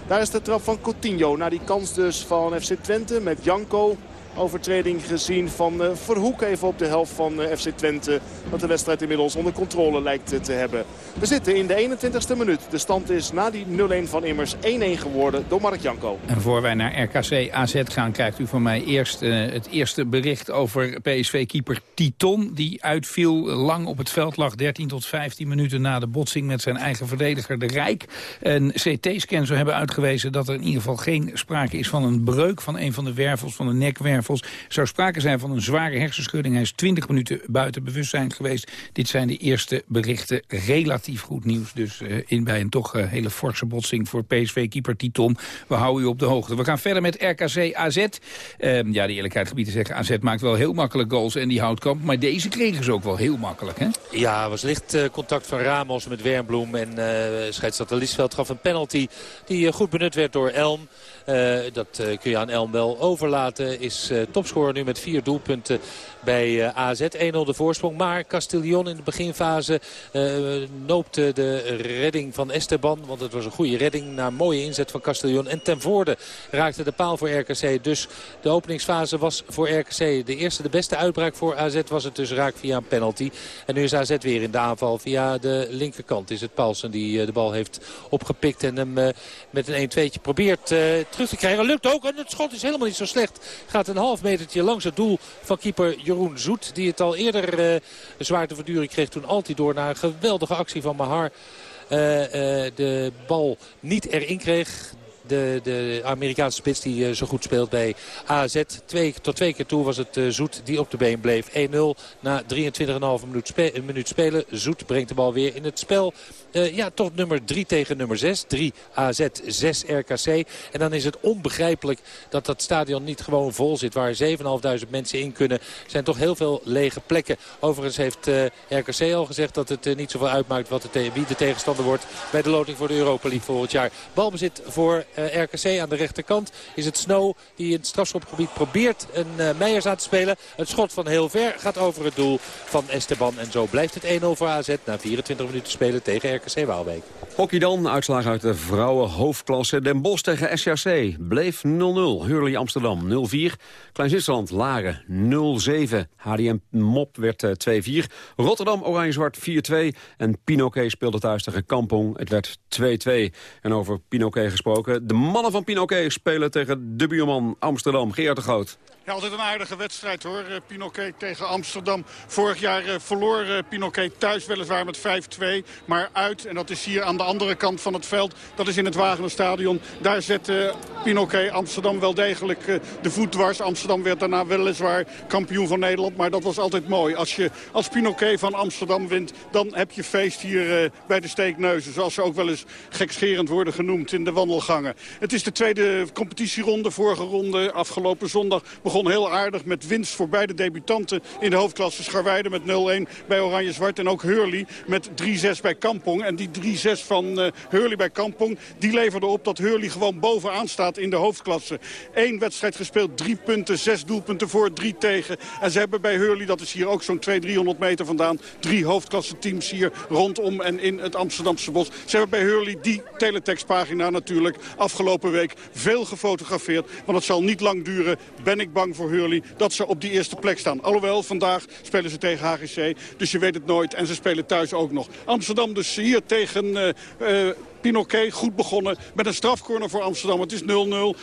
Daar is de trap van Coutinho. Na die kans dus van FC Twente met Janko. Overtreding gezien van uh, Verhoek even op de helft van uh, FC Twente. Dat de wedstrijd inmiddels onder controle lijkt uh, te hebben. We zitten in de 21ste minuut. De stand is na die 0-1 van Immers 1-1 geworden door Mark Janko. En voor wij naar RKC AZ gaan, krijgt u van mij eerst het eerste bericht over PSV-keeper Titon. Die uitviel, lang op het veld lag, 13 tot 15 minuten na de botsing met zijn eigen verdediger De Rijk. Een CT-scan zou hebben uitgewezen dat er in ieder geval geen sprake is van een breuk van een van de wervels, van de nekwervel Er zou sprake zijn van een zware hersenschudding. Hij is 20 minuten buiten bewustzijn geweest. Dit zijn de eerste berichten. Relatief goed nieuws dus uh, in bij een toch uh, hele forse botsing voor PSV-keeper Titon. We houden u op de hoogte. We gaan verder met RKC AZ. Uh, ja, de eerlijkheid gebied te zeggen, AZ maakt wel heel makkelijk goals en die houdt kamp. Maar deze kregen ze ook wel heel makkelijk, hè? Ja, was licht uh, contact van Ramos met Wernbloem. En scheidsrechter Liesveld gaf een penalty die goed benut werd door Elm. Uh, dat uh, kun je aan Elm wel overlaten. Is uh, topscorer nu met vier doelpunten bij AZ. 1-0 de voorsprong. Maar Castillon in de beginfase noopte de redding van Esteban. Want het was een goede redding na een mooie inzet van Castillon. En ten voorde raakte de paal voor RKC. Dus de openingsfase was voor RKC de eerste, de beste uitbraak voor AZ was het dus raak via een penalty. En nu is AZ weer in de aanval via de linkerkant. Is het Paulsen die de bal heeft opgepikt en hem met een 1-2'tje probeert terug te krijgen. Lukt ook en het schot is helemaal niet zo slecht. Gaat een half metertje langs het doel van keeper Jeroen Zoet. Die het al eerder uh, zwaar te verduren kreeg toen altijd door naar een geweldige actie van Mahar. Uh, uh, de bal niet erin kreeg de, de Amerikaanse spits die uh, zo goed speelt bij AZ. Twee, tot twee keer toe was het uh, Zoet die op de been bleef. 1-0 na 23,5 minuut, minuut spelen. Zoet brengt de bal weer in het spel. Uh, ja, tot nummer 3 tegen nummer 6. 3 AZ, 6 RKC. En dan is het onbegrijpelijk dat dat stadion niet gewoon vol zit. Waar 7.500 mensen in kunnen. Er zijn toch heel veel lege plekken. Overigens heeft RKC al gezegd dat het niet zoveel uitmaakt wat de wie de tegenstander wordt bij de loting voor de Europa League volgend jaar. Balbezit voor RKC aan de rechterkant is het Snow die in het strafschopgebied probeert een uh, Meijers aan te spelen. Het schot van heel ver gaat over het doel van Esteban. En zo blijft het 1-0 voor AZ na 24 minuten spelen tegen RKC Waalwijk. Hockey dan, uitslag uit de vrouwen hoofdklasse. Den Bosch tegen SRC bleef 0-0. Hurley Amsterdam 0-4. Klein-Zwitserland Laren 0-7. HDM Mop werd uh, 2-4. Rotterdam Oranje-Zwart 4-2. En Pinoquet speelde thuis tegen Kampong. Het werd 2-2. En over Pinoquet gesproken. De mannen van Pinoquet spelen tegen de buurman Amsterdam. Geert de Groot. Ja, altijd een aardige wedstrijd hoor. Pinoquet tegen Amsterdam. Vorig jaar uh, verloor uh, Pinoquet thuis weliswaar met 5-2. Maar uit, en dat is hier aan de andere kant van het veld. Dat is in het Wagenerstadion. Daar zet uh, Pinoquet Amsterdam wel degelijk de voet dwars. Amsterdam werd daarna weliswaar kampioen van Nederland. Maar dat was altijd mooi. Als je als Pinoquet van Amsterdam wint, dan heb je feest hier bij de Steekneuzen. Zoals ze ook wel eens gekscherend worden genoemd in de wandelgangen. Het is de tweede competitieronde. Vorige ronde afgelopen zondag heel aardig met winst voor beide debutanten in de hoofdklasse. Scharweide met 0-1 bij Oranje-Zwart en ook Hurley met 3-6 bij Kampong. En die 3-6 van uh, Hurley bij Kampong, die leverde op dat Hurley gewoon bovenaan staat in de hoofdklasse. Eén wedstrijd gespeeld, drie punten, zes doelpunten voor, drie tegen. En ze hebben bij Hurley, dat is hier ook zo'n 200, 300 meter vandaan, drie hoofdklasse teams hier rondom en in het Amsterdamse bos. Ze hebben bij Hurley die teletextpagina natuurlijk afgelopen week veel gefotografeerd. Want het zal niet lang duren, ben ik bang voor Hurley dat ze op die eerste plek staan. Alhoewel, vandaag spelen ze tegen HGC, dus je weet het nooit. En ze spelen thuis ook nog. Amsterdam dus hier tegen... Uh, uh, Pinoquet goed begonnen met een strafcorner voor Amsterdam. Het is 0-0,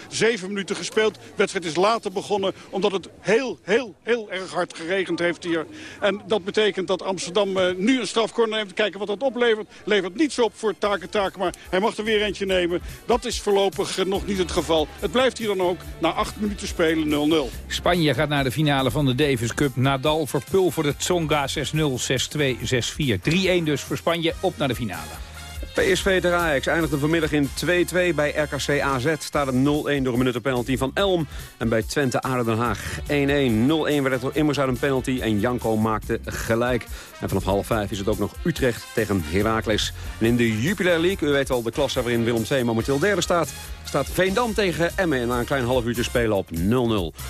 zeven minuten gespeeld. De wedstrijd is later begonnen omdat het heel, heel, heel erg hard geregend heeft hier. En dat betekent dat Amsterdam uh, nu een strafcorner neemt. Kijken wat dat oplevert. Levert niets op voor Taken Taken, maar hij mag er weer eentje nemen. Dat is voorlopig uh, nog niet het geval. Het blijft hier dan ook na acht minuten spelen 0-0. Spanje gaat naar de finale van de Davis Cup. Nadal verpulverde Tsonga 6-0, 6-2, 6-4. 3-1 dus voor Spanje op naar de finale. PSV ter Ajax eindigde vanmiddag in 2-2 bij RKC AZ. Staat het 0-1 door een minuten van Elm. En bij Twente Aarde Den Haag 1-1. 0-1 werd het door immers uit een penalty en Janko maakte gelijk. En vanaf half vijf is het ook nog Utrecht tegen Heracles. En in de Jupiler League, u weet wel de klasse waarin Willem II momenteel derde staat... staat Veendam tegen Emmen en na een klein half uurtje spelen op 0-0.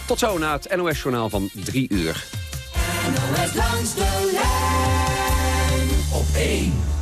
Tot zo na het NOS-journaal van 3 uur. NOS langs de lijn op 1.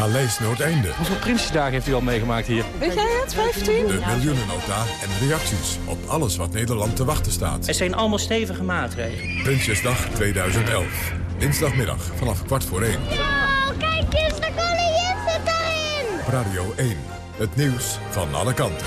Paleis Noordeinde. Hoeveel Prinsjesdagen heeft u al meegemaakt hier? Weet jij het, 15? De miljoenennota en reacties op alles wat Nederland te wachten staat. Het zijn allemaal stevige maatregelen. Prinsjesdag 2011. Dinsdagmiddag vanaf kwart voor één. Wow, kijk eens, de koningin zit daarin! Radio 1. Het nieuws van alle kanten.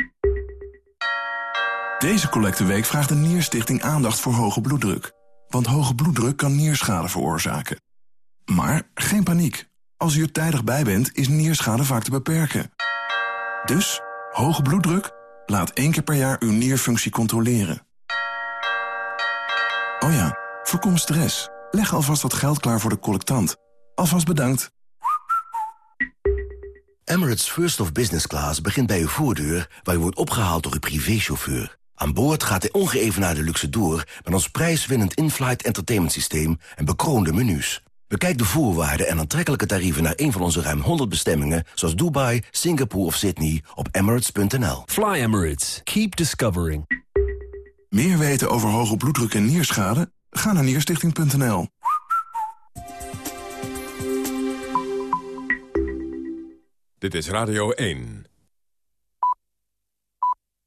Deze collecteweek vraagt de Nierstichting aandacht voor hoge bloeddruk. Want hoge bloeddruk kan nierschade veroorzaken. Maar geen paniek. Als u er tijdig bij bent, is nierschade vaak te beperken. Dus, hoge bloeddruk? Laat één keer per jaar uw nierfunctie controleren. Oh ja, voorkom stress. Leg alvast wat geld klaar voor de collectant. Alvast bedankt. Emirates First of Business Class begint bij uw voordeur... waar u wordt opgehaald door uw privéchauffeur. Aan boord gaat de ongeëvenaarde luxe door... met ons prijswinnend in-flight entertainment systeem en bekroonde menus. Bekijk de voorwaarden en aantrekkelijke tarieven... naar een van onze ruim 100 bestemmingen... zoals Dubai, Singapore of Sydney op emirates.nl. Fly Emirates. Keep discovering. Meer weten over hoge bloeddruk en nierschade? Ga naar nierstichting.nl. Dit is Radio 1.